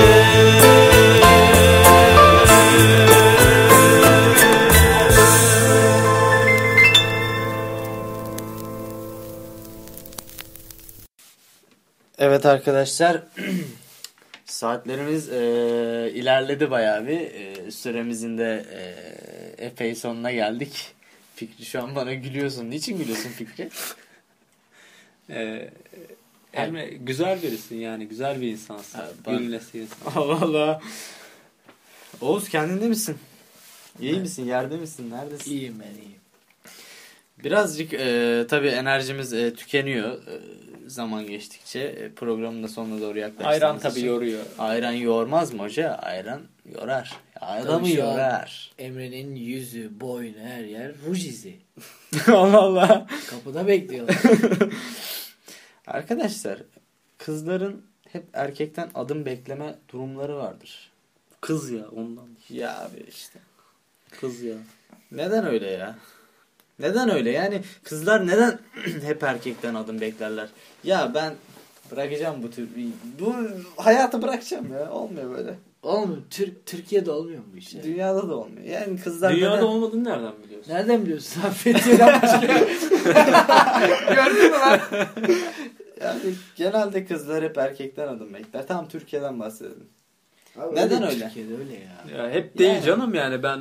Evet arkadaşlar [CLEARS THROAT] saatlerimiz e, ilerledi bayağı bir E, süremizin de e, epey sonuna geldik. Fikri şu an bana gülüyorsun. Niçin gülüyorsun Fikri? Ee, Emre güzel birisin yani güzel bir insansın. Ha, ben- Gülnesi insan. [LAUGHS] Allah Allah. Oğuz kendinde misin? İyi misin? Yerde misin? Neredesin? İyiyim ben iyiyim. Birazcık e, tabii enerjimiz e, tükeniyor e, zaman geçtikçe. E, programın da sonuna doğru yaklaştığımız Ayran tabii için. yoruyor. Ayran yormaz mı hoca? Ayran yorar. Adamı yorar. Emre'nin yüzü, boynu her yer ruj izi. [LAUGHS] Allah Allah. Kapıda bekliyorlar. [LAUGHS] Arkadaşlar kızların hep erkekten adım bekleme durumları vardır. Kız ya ondan. Ya abi işte. Kız ya. Neden öyle ya? Neden öyle? Yani kızlar neden [CLEARS THROAT] hep erkekten adım beklerler? Ya ben bırakacağım bu tür bu hayatı bırakacağım ya. Olmuyor böyle. Oğlum Türk Türkiye'de olmuyor mu bu işler? Dünyada da olmuyor. Yani kızlar Dünyada neden... olmadığını nereden biliyorsun? Nereden biliyorsun? Sen Fethiye'den başlıyor. Gördün mü lan? Yani genelde kızlar hep erkekten adım bekler. Tamam Türkiye'den bahsedelim. Abi Neden öyle? Türkiye'de öyle ya. Ya hep değil Yani. canım yani ben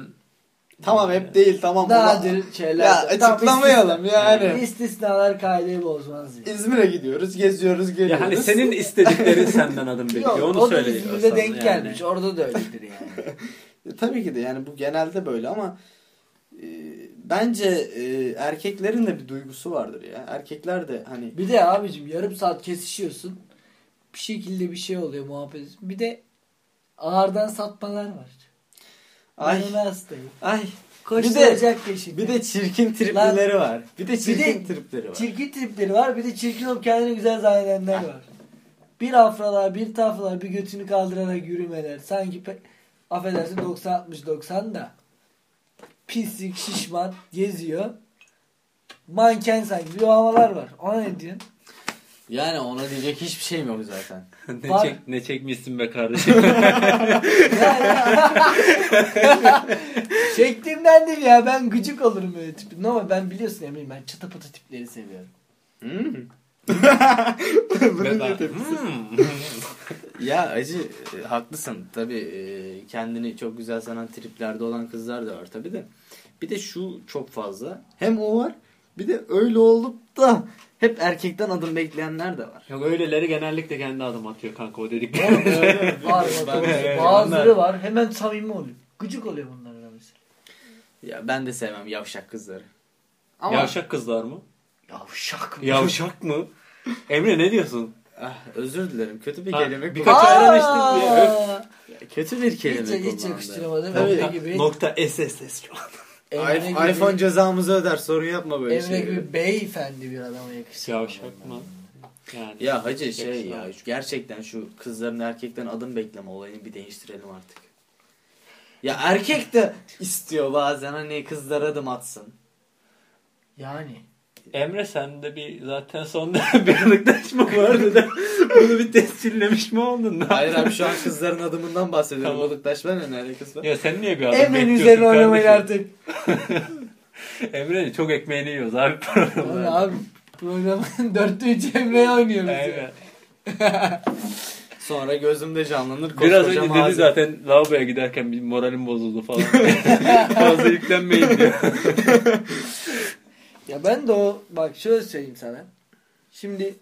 Tamam hep değil tamam. Nadir şeyler. Ya Tam açıklamayalım istisna- yani. İstisnalar kaideyi bozmaz. ya. İzmir'e gidiyoruz, geziyoruz, geliyoruz. ya hani senin istediklerin senden adım bekliyor. Yok, Onu o da söyle. İzmir'de denk gelmiş. Orada da öyledir yani. [LAUGHS] E, Tabii ki de yani bu genelde böyle ama e, bence e, erkeklerin de bir duygusu vardır ya. Erkekler de hani Bir de abicim yarım saat kesişiyorsun. Bir şekilde bir şey oluyor muhabbet. Bir de ağırdan satmalar var. ay Ben hastayım. ay Koşturacak peşinde. bir de çirkin triplileri var. Bir de çirkin tripleri var. Çirkin tripleri var. Bir de çirkin olup kendini güzel zannedenler var. Bir afralar, bir tafralar, bir götünü kaldırarak yürümeler. Sanki affedersin 90-60-90 da pislik, şişman, geziyor. Manken sanki bir havalar var. Ona ne diyorsun? Yani ona diyecek hiçbir şeyim yok zaten. [LAUGHS] ne, Var. çek, ne çekmişsin be kardeşim. [LAUGHS] [LAUGHS] Çektiğimden değil ya ben gıcık olurum öyle tipin ama ben biliyorsun Emre'yim ben çıtı pıtı tipleri seviyorum. Hmm. [LAUGHS] Ve ben- Hmm. [LAUGHS] Ya acı e, haklısın tabi kendini çok güzel sanan triplerde olan kızlar da var tabi de. Bir de şu çok fazla hem o var Bir de öyle olup da hep erkekten adım bekleyenler de var. Yok öyleleri genellikle kendi adım atıyor kanka o dedik. [LAUGHS] Var bak, bazıları var hemen samimi oluyor. Gıcık oluyor bunlara mesela. Ya ben de sevmem yavşak kızları. Ama Yavşak kızlar mı? Yavşak mı? Yavşak mı? Emre ne diyorsun? ah, özür dilerim. Kötü bir Ha, kelime birkaç ayran içtim diye. Öf. Kötü bir kelime Hiç, hiç yakıştıramadım. Emre gibi. Nokta SSS şu an. Emre gibi, iPhone cezamızı öder sorun yapma böyle Emre şey. gibi beyefendi bir adama yakıştıramadım. Yavşak mı? Yani. Ya hacı şey ya gerçekten şu kızların erkekten adım bekleme olayını bir değiştirelim artık. Ya erkek de istiyor bazen hani kızlar adım atsın. Yani. Emre sende bir zaten son [LAUGHS] bir anıktaşma vardı da bunu bir tescillemiş mi oldun? Ne Hayır abi şu an kızların adımından bahsediyorum. Tamam. Balıktaşlarla ne alakası var? Ya sen niye bir adım Emre'nin üzerine oynamayın artık. [LAUGHS] Emre çok ekmeğini yiyoruz abi programda. abi programın [LAUGHS] dörtte üç Emre'ye oynuyoruz. Aynen. Sonra gözümde canlanır. Biraz önce dedi mağaza. zaten lavaboya giderken bir moralim bozuldu falan. Fazla yüklenmeyin diyor. Ya ben de o bak şöyle söyleyeyim sana. Şimdi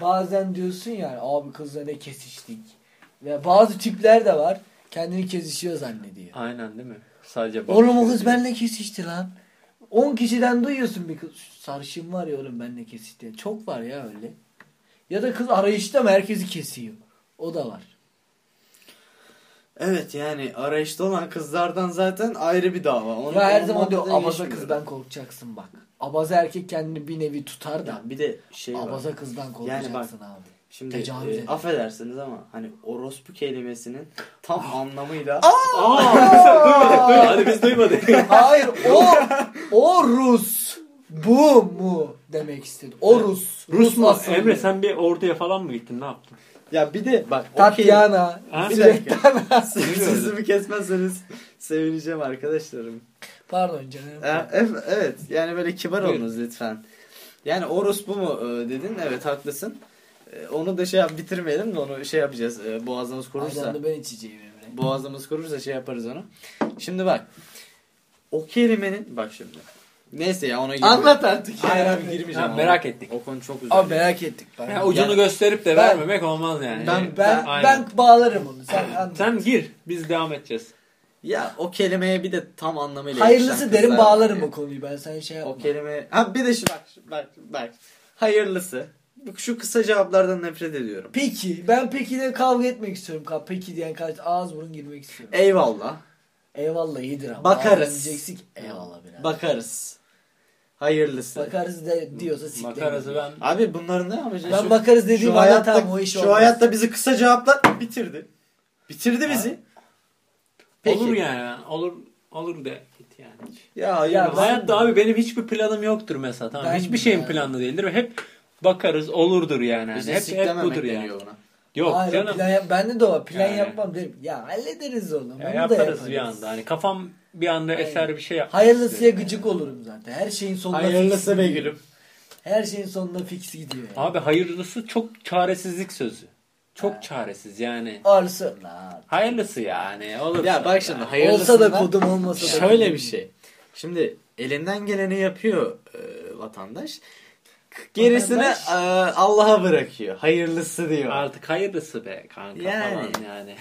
bazen diyorsun yani abi kızla ne kesiştik. Ve bazı tipler de var. Kendini kesişiyor zannediyor. Aynen değil mi? Sadece. Oğlum o kız benimle kesişti lan. 10 kişiden duyuyorsun bir kız. Sarışın var ya oğlum benimle kesişti. Çok var ya öyle. Ya da kız arayışta merkezi kesiyor. O da var. Evet yani arayışta olan kızlardan zaten ayrı bir dava. Onu, ya her zaman diyor abaza kızdan korkacaksın bak. Abaza erkek kendini bir nevi tutar da. Ya bir de şey var. abaza kızdan korkacaksın bak, abi. Şimdi Tecavüz e, eder. affedersiniz ama hani orospu kelimesinin tam anlamıyla [LAUGHS] Hadi biz duymadık. [LAUGHS] Hayır o o Rus. Bu mu demek istedi. O Rus. Rus mu? Emre sen bir orduya falan mı gittin? Ne yaptın? Ya bir de bak Tatyana. Bir dakika. Sözümü [LAUGHS] kesmezseniz sevineceğim arkadaşlarım. Pardon canım. Evet, evet yani böyle kibar Buyurun. olunuz lütfen. Yani orospu mu e, dedin evet haklısın. E, Onu da şey yap bitirmeyelim de onu şey yapacağız. E, Boğazımız kurursa. Ayranı ben içeceğim Emre. Boğazımız kurursa şey yaparız onu. Şimdi bak. O kelimenin bak şimdi. Neyse ya ona girmeyeceğim. Anlat artık. Hayır abi girmeyeceğim. Ha, merak ettik. O konu çok uzun. Abi merak ettik. Yani ucunu Yani- gösterip de Ben- vermemek olmaz yani. Ben- ben Aynen. ben bağlarım onu. Sen anlat. Sen gir. Biz devam edeceğiz. Ya o kelimeye bir de tam anlamıyla Hayırlısı derim bağlarım var. o konuyu. Ben sen şey yapma. O kelime. Ha bir de şu bak bak bak. Hayırlısı. Şu kısa cevaplardan nefret ediyorum. Peki. Ben peki de kavga etmek istiyorum. Ka- Peki diyen karşı ağız burun girmek istiyorum. Eyvallah. Eyvallah iyidir ama. Bakarız. Diyeceksin ki, Eyvallah biraz. Bakarız. Hayırlısı. Bakarız de diyorsa siktir. Makarası ben Abi bunların ne yapacağız? Ben Şu- bakarız dediğim şu hayatta, tamam o iş şu olmaz. hayatta bizi kısa cevaplar bitirdi. Bitirdi bizi. Peki. olur yani. Olur olur de git yani. Ya. Ya ben- Hayatta abi benim hiçbir planım yoktur mesela. Tamam. Ben Hiçbir şeyim ya. planlı değildir ve hep bakarız olurdur yani. Yani Bizi hep, hep budur yani. buna. Yok Hayır, canım. Plan yap, bende de o. Plan Yani. yapmam derim. Ya hallederiz onu. Ya Bunu da yaparız bir yaparız. anda. Hani kafam bir anda Aynen. eser bir şey yapmak Hayırlısıya gıcık olurum zaten. Her şeyin sonunda Hayırlısı be gülüm. Her şeyin sonunda fix gidiyor. Yani. Abi hayırlısı çok çaresizlik sözü. Çok çaresiz yani. Arsınlar. Hayırlısı yani. Olur. Ya bak şimdi Olsa da kodum olmasa da. şöyle kodum. bir şey. Şimdi elinden geleni yapıyor e, vatandaş. Gerisini e, Allah'a bırakıyor. Hayırlısı diyor. Artık hayırlısı be kanka Yani. falan yani.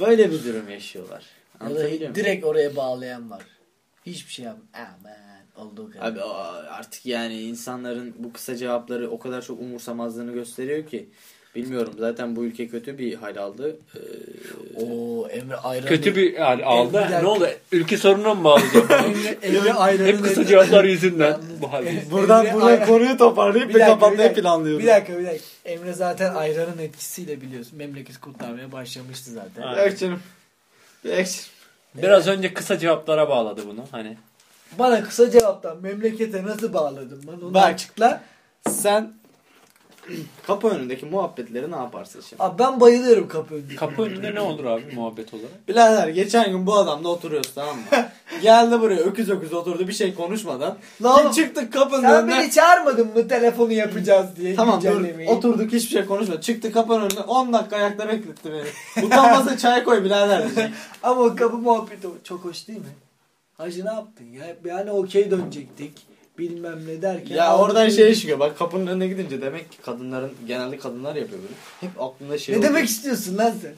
Böyle bir durum yaşıyorlar. Ya direkt oraya bağlayan var. Hiçbir şey yapmıyor. Aman olduğu kadar. Abi artık yani insanların bu kısa cevapları o kadar çok umursamazlığını gösteriyor ki. Bilmiyorum zaten bu ülke kötü bir hal aldı. Ee, Oo Emre ayranı. Kötü bir hal aldı. dakika. Ne oldu? Ülke sorununa mı bağlayacağım? Emre, [LAUGHS] Emre ayranı. Hep kısa cevaplar yüzünden bu hal. buradan Emre- buradan Aynen. konuyu toparlayıp Bir kapatmayı bir dakika. planlıyoruz. Bir dakika bir dakika. Emre zaten ayranın etkisiyle biliyorsun. Memleket kurtarmaya başlamıştı zaten. Aynen. Yok canım. Yok canım. Biraz önce kısa cevaplara bağladı bunu. Hani Bana kısa cevaptan memlekete nasıl bağladın bana onu Bak. açıkla. Sen [CLEARS THROAT] kapı önündeki muhabbetleri ne yaparsın şimdi? Abi ben bayılıyorum kapı önünde. kapı önünde ne olur abi muhabbet olarak? Birader geçen gün bu adamla oturuyoruz tamam mı? [LAUGHS] Geldi buraya öküz öküz oturdu bir şey konuşmadan. Ne oğlum? Çıktık kapının Sen önüne. beni çağırmadın mı telefonu yapacağız diye Tamam dur oturduk hiçbir şey konuşmadık. Çıktı kapının önüne 10 dakika ayakta bekletti beni. Utanmasa çay koy birader diyecek. [LAUGHS] Ama o kapı muhabbeti çok hoş değil mi? Hacı ne yaptın ya? Yani okey dönecektik. Bilmem ne derken. Ya oradan böyle- şey çıkıyor. Bak kapının önüne gidince demek ki kadınların genelde kadınlar yapıyor böyle. Hep aklında şey Ne oluyor. demek istiyorsun lan sen?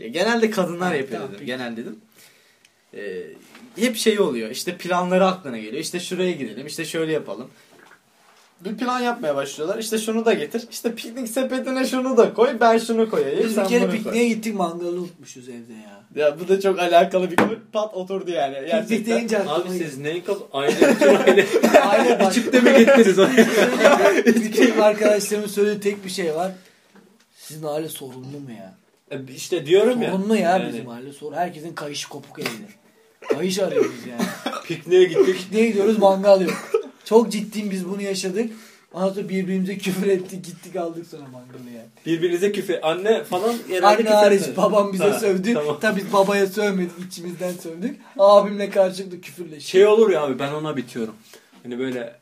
Ya genelde kadınlar yapıyor tamam, dedim. peki. Genel dedim. Ee, hep şey oluyor. İşte planları aklına geliyor. İşte şuraya gidelim. işte şöyle yapalım. Bir plan yapmaya başlıyorlar. İşte şunu da getir. İşte piknik sepetine şunu da koy. Ben şunu koyayım. Biz bir kere pikniğe gittik mangalı unutmuşuz evde ya. Ya bu da çok alakalı bir konu. Pat oturdu yani. Piknik Gerçekten. deyince Abi siz neyin kap aile [LAUGHS] bütün aile Aile baş... içip de mi gittiniz? [LAUGHS] Bütün arkadaşlarımın söylediği tek bir şey var. Sizin aile sorunlu mu ya? E, İşte diyorum ya. Sorunlu ya Yani bizim aile sorun. Herkesin kayışı kopuk evde. Kayış arıyoruz yani. [LAUGHS] Pikniğe gittik. Pikniğe gidiyoruz mangal yok. Çok ciddiyim biz bunu yaşadık. Ondan sonra birbirimize küfür ettik gittik aldık sonra mangalı yani. Birbirinize küfür. Anne falan genelde Anne küfür hariç etmedi. babam bize Ha, sövdü. tamam. Tabii biz babaya sövmedik içimizden sövdük. Abimle karşılıklı küfürleştik. Şey olur ya abi ben ona bitiyorum. Hani böyle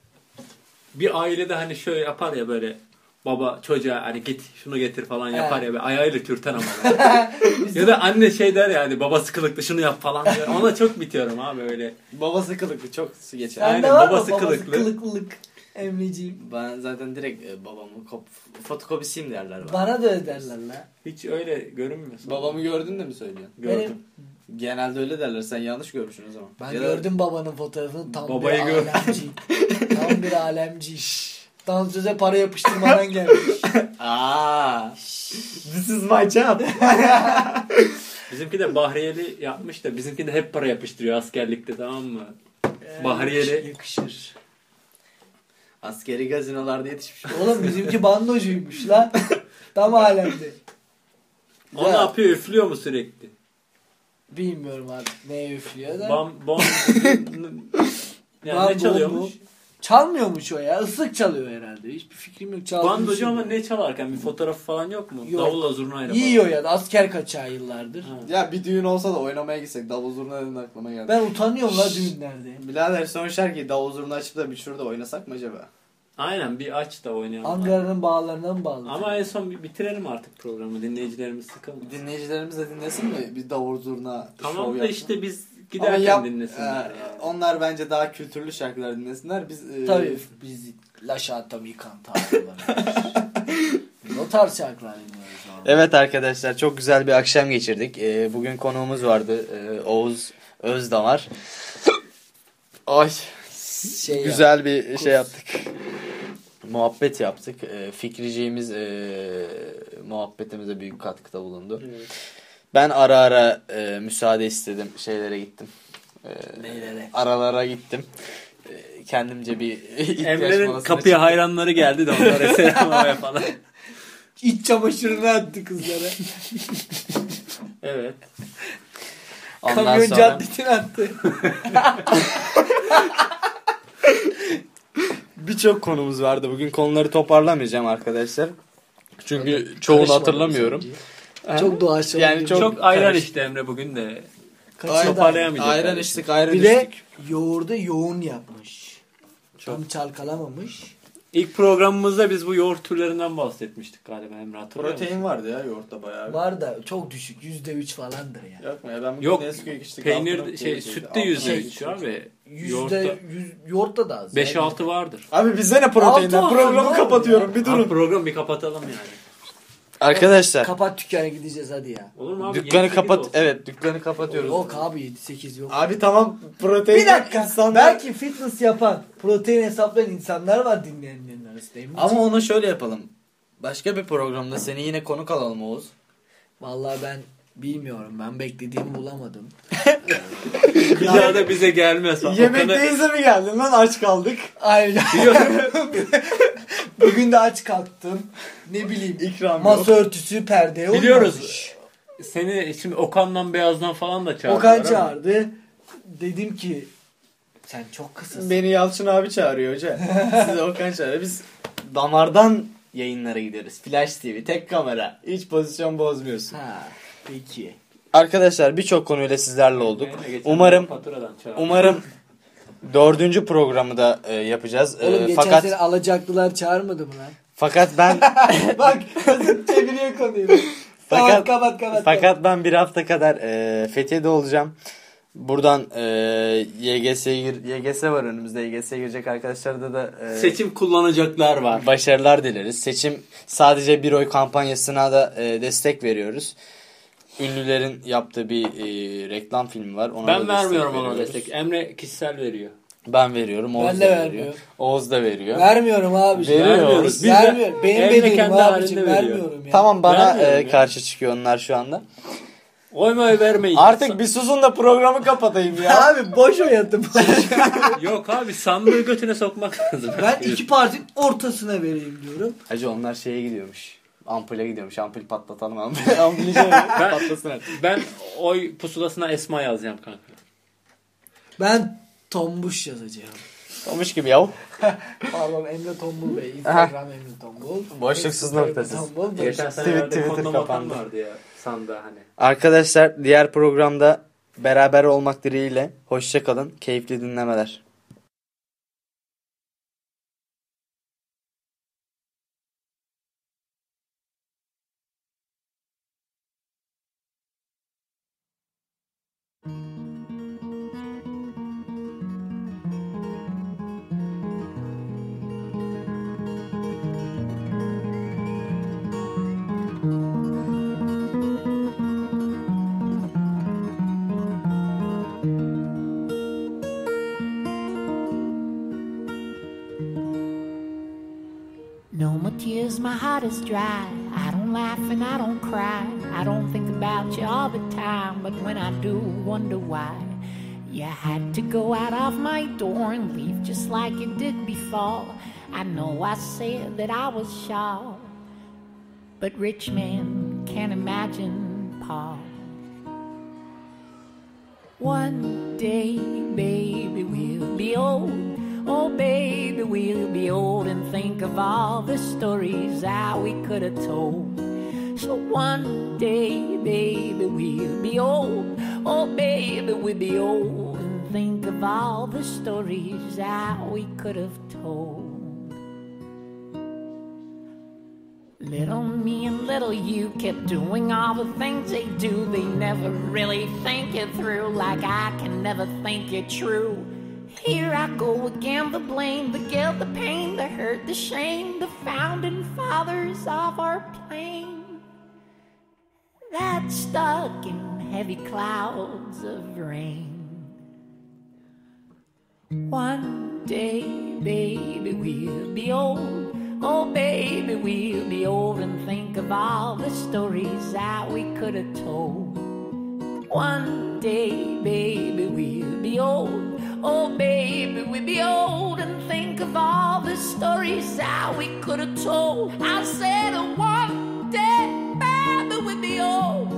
bir ailede hani şöyle yapar ya böyle baba çocuğa hani git şunu getir falan yapar He. ya böyle ayağıyla türten ama. [LAUGHS] [LAUGHS] ya da anne şey der ya hani baba sıkılıklı şunu yap falan der. Ona çok bitiyorum abi öyle. Babası kılıklı. Çok geçer. Sende Aynen, var mı babası babası kılıklı. kılıklılık Emreciğim. Ben zaten direkt e, babamın kop fotokopisiyim derler bana. Bana da öyle derler la. Hiç öyle görünmüyor. Babamı gördün de mi söylüyorsun? gördüm. Benim- Genelde öyle derler. Sen yanlış görmüşsün o zaman. Ben Ya da- gördüm babanın fotoğrafını tam Babayı bir gör- alemci. [LAUGHS] tam bir alemci. Dansöze para yapıştırmadan gelmiş. [LAUGHS] Aa. This is my job. [LAUGHS] Bizimki de Bahriyeli yapmış da bizimki de hep para yapıştırıyor askerlikte tamam mı? Bahriyeli. Yakışır. Askeri gazinolarda yetişmiş. Oğlum bizimki bandocuymuş lan. Tam alemde. O ne yapıyor üflüyor mu sürekli? Bilmiyorum artık neye üflüyor da. Bam, bom, yani Bam, [LAUGHS] ne çalıyormuş? bom, bom. Çalmıyormuş o ya. Islık çalıyor herhalde. Hiçbir fikrim yok. Çaldığını Bandocu ama ne çalarken bir fotoğrafı falan yok mu? Yok. Davulla zurnayla Yiyor ya da asker kaçağı yıllardır. Ha. Ya bir düğün olsa da oynamaya gitsek davul zurna dedin aklıma geldi. Ben utanıyorum la düğünlerde. Birader son şarkıyı davul zurna açıp da bir şurada oynasak mı acaba? Aynen bir aç da oynayalım. Ankara'nın bağlarına mı bağlı? Ama en son bir bitirelim artık programı. Dinleyicilerimiz sıkılmasın. Dinleyicilerimiz de dinlesin mi? Bir davul zurna Tamam da yapsın. işte biz Ama giderken yap- dinlesinler. e, yani. Onlar bence daha kültürlü şarkılar dinlesinler. Biz e, Tabii biz La Yıkan tarzları. [LAUGHS] o tarz şarkılar dinliyoruz. abi. Evet arkadaşlar çok güzel bir akşam geçirdik. Ee, bugün konuğumuz vardı. Ee, Oğuz Özdamar. Ay Şey güzel bir şey yaptık. Muhabbet yaptık. Ee, Fikriciğimiz e, muhabbetimize büyük katkıda bulundu. Ben ara ara e, müsaade istedim. Şeylere gittim. Neylere? Aralara gittim. Ee, kendimce bir [LAUGHS] Emre'nin kapıya çıktım. hayranları geldi de onlara [LAUGHS] selamlamaya falan. İç çamaşırını attı kızlara. [LAUGHS] Evet. Ondan Kamyon sonra- caddesine attı. Birçok konumuz vardı. Bugün konuları toparlamayacağım arkadaşlar. Çünkü çoğunu Karışmadı hatırlamıyorum. sence? Çok doğaçlama. Yani gibi. çok- Çok ayran işte Emre bugün de. Abi. Toparlayamayacak. Ayran yani. içtik, ayran Bir de yoğurdu yoğun yapmış. Çok. Tam çalkalamamış. İlk programımızda biz bu yoğurt türlerinden bahsetmiştik galiba Emre hatırlıyor musun? Protein vardı ya yoğurtta bayağı. bir. Var da çok düşük. Yüzde üç falandır ya. Yok mu ya ben bugün Yok, Nesquik içtik. Peynir altına şey sütte yüzde üç abi. Yüzde Yoğurtta yüz, yoğurtta da az. 5-6 vardır. Abi bize ne proteinden? Altı Programı kapatıyorum bir Abi durun. program bir kapatalım yani. Arkadaşlar Kapat dükkanı gideceğiz hadi ya. Olur mu abi? dükkanı 7-8 kapat. olsun. Evet dükkanı kapatıyoruz. Yok abi 7-8 yok. Abi tamam protein. bir dakika. insanlar- Belki fitness yapan, protein hesaplayan insanlar var dinleyenlerin arasında. Ama onu şöyle yapalım. Başka bir programda seni yine konuk alalım Oğuz. Vallahi ben bilmiyorum. Ben beklediğimi bulamadım. [LAUGHS] Bir daha da bize gelmez. Kadar- Yemekteyize mi geldin lan aç kaldık. Aynen. [LAUGHS] Bugün de aç kalktım. Ne bileyim. İkram Masa örtüsü perdeye Biliyoruz. uymamış. Seni şimdi Okan'dan Beyaz'dan falan da çağırdılar. Okan ama- çağırdı. Dedim ki sen çok kısasın. Beni Yalçın abi çağırıyor hoca. [LAUGHS] Size Okan çağırıyor. Biz damardan yayınlara gidiyoruz. Flash TV tek kamera. Hiç pozisyon bozmuyorsun. Ha, peki. Arkadaşlar birçok konuyla sizlerle olduk. Umarım umarım dördüncü programı da e, yapacağız. E, Oğlum geçen fakat sene alacaklılar çağırmadı mı lan? fakat ben [LAUGHS] Bak çeviriyor konuyu. [LAUGHS] Fakat- kapat kapat kapat. fakat ben bir hafta kadar e, Fethiye'de olacağım. Buradan e, gir, YGS var önümüzde. YGS'ye girecek arkadaşlara da e, Seçim kullanacaklar var. başarılar dileriz. Seçim sadece bir oy kampanyasına da e, destek veriyoruz. Ünlülerin yaptığı bir e, reklam filmi var. Ona da Ben vermiyorum ona veriyoruz. destek. Emre kişisel veriyor. Ben veriyorum. Oğuz Ben da de veriyor. vermiyorum. Oğuz da veriyor. Vermiyorum abi. Veriyor. Vermiyoruz. Biz de Vermiyorum. Benim kendi abicim veriyor. vermiyorum ya. Tamam bana Vermiyorum e, ya. karşı çıkıyor onlar şu anda. Oy moy vermeyin. Artık bir susun da programı kapatayım ya. [LAUGHS] Abi boş oynadım. [LAUGHS] Yok abi sandığı götüne sokmak lazım. ben iki partinin ortasına vereyim diyorum. Hacı onlar şeye gidiyormuş. Ampule gidiyormuş. Ampul patlatalım. Ampul, [LAUGHS] ampulü şey patlasın artık. Ben oy pusulasına Esma yazacağım kanka. Ben tombuş yazacağım. Olmuş gibi yav. [LAUGHS] Pardon Emre Tombul Bey. Instagram Emre Tombul. Boşluksuz noktasız. Geçen sene herhalde Twitter kondom kapandı. vardı ya sandığa hani. Arkadaşlar diğer programda beraber olmak dileğiyle. Hoşça kalın. Keyifli dinlemeler. Tears, my heart is dry. I don't laugh and I don't cry. I don't think about you all the time, but when I do, wonder why. You had to go out of my door and leave just like you did before. I know I said that I was sure, but rich men can't imagine Paul. One day, baby, we'll be old. Oh, baby, we'll be old and think of all the stories that we could have told. So one day, baby, we'll be old. Oh, baby, we'll be old and think of all the stories that we could have told. Little me and little you kept doing all the things they do. They never really think it through, like I can never think it true. Here I go again, the blame, the guilt, the pain, the hurt, the shame, the founding fathers of our plane. That's stuck in heavy clouds of rain. One day, baby, we'll be old. Oh, baby, we'll be old and think of all the stories that we could have told. One day, baby, we'll be old. Oh, baby, we'll be old and think of all the stories that we could have told. I said, oh, one day, baby, we'll be old.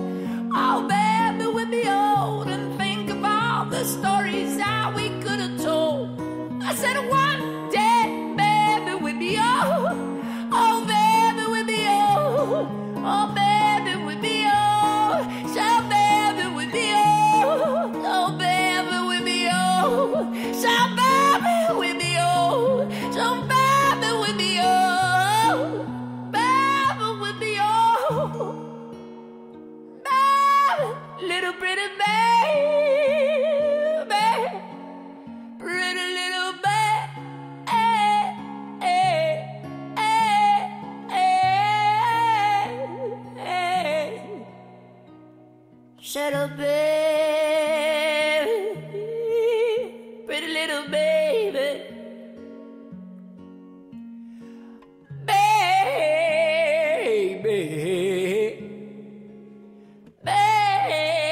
Oh, baby, we'll be old and think of all the stories that we could have told. I said, one day, baby, we'll be old. Up, baby. Pretty little baby. Baby. Baby.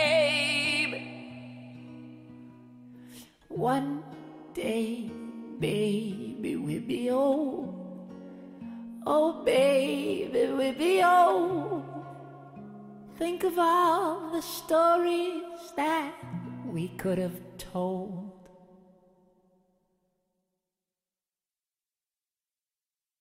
One day, baby, we'll be old. Oh, baby, we'll be old. Think of all the stories that we could have told.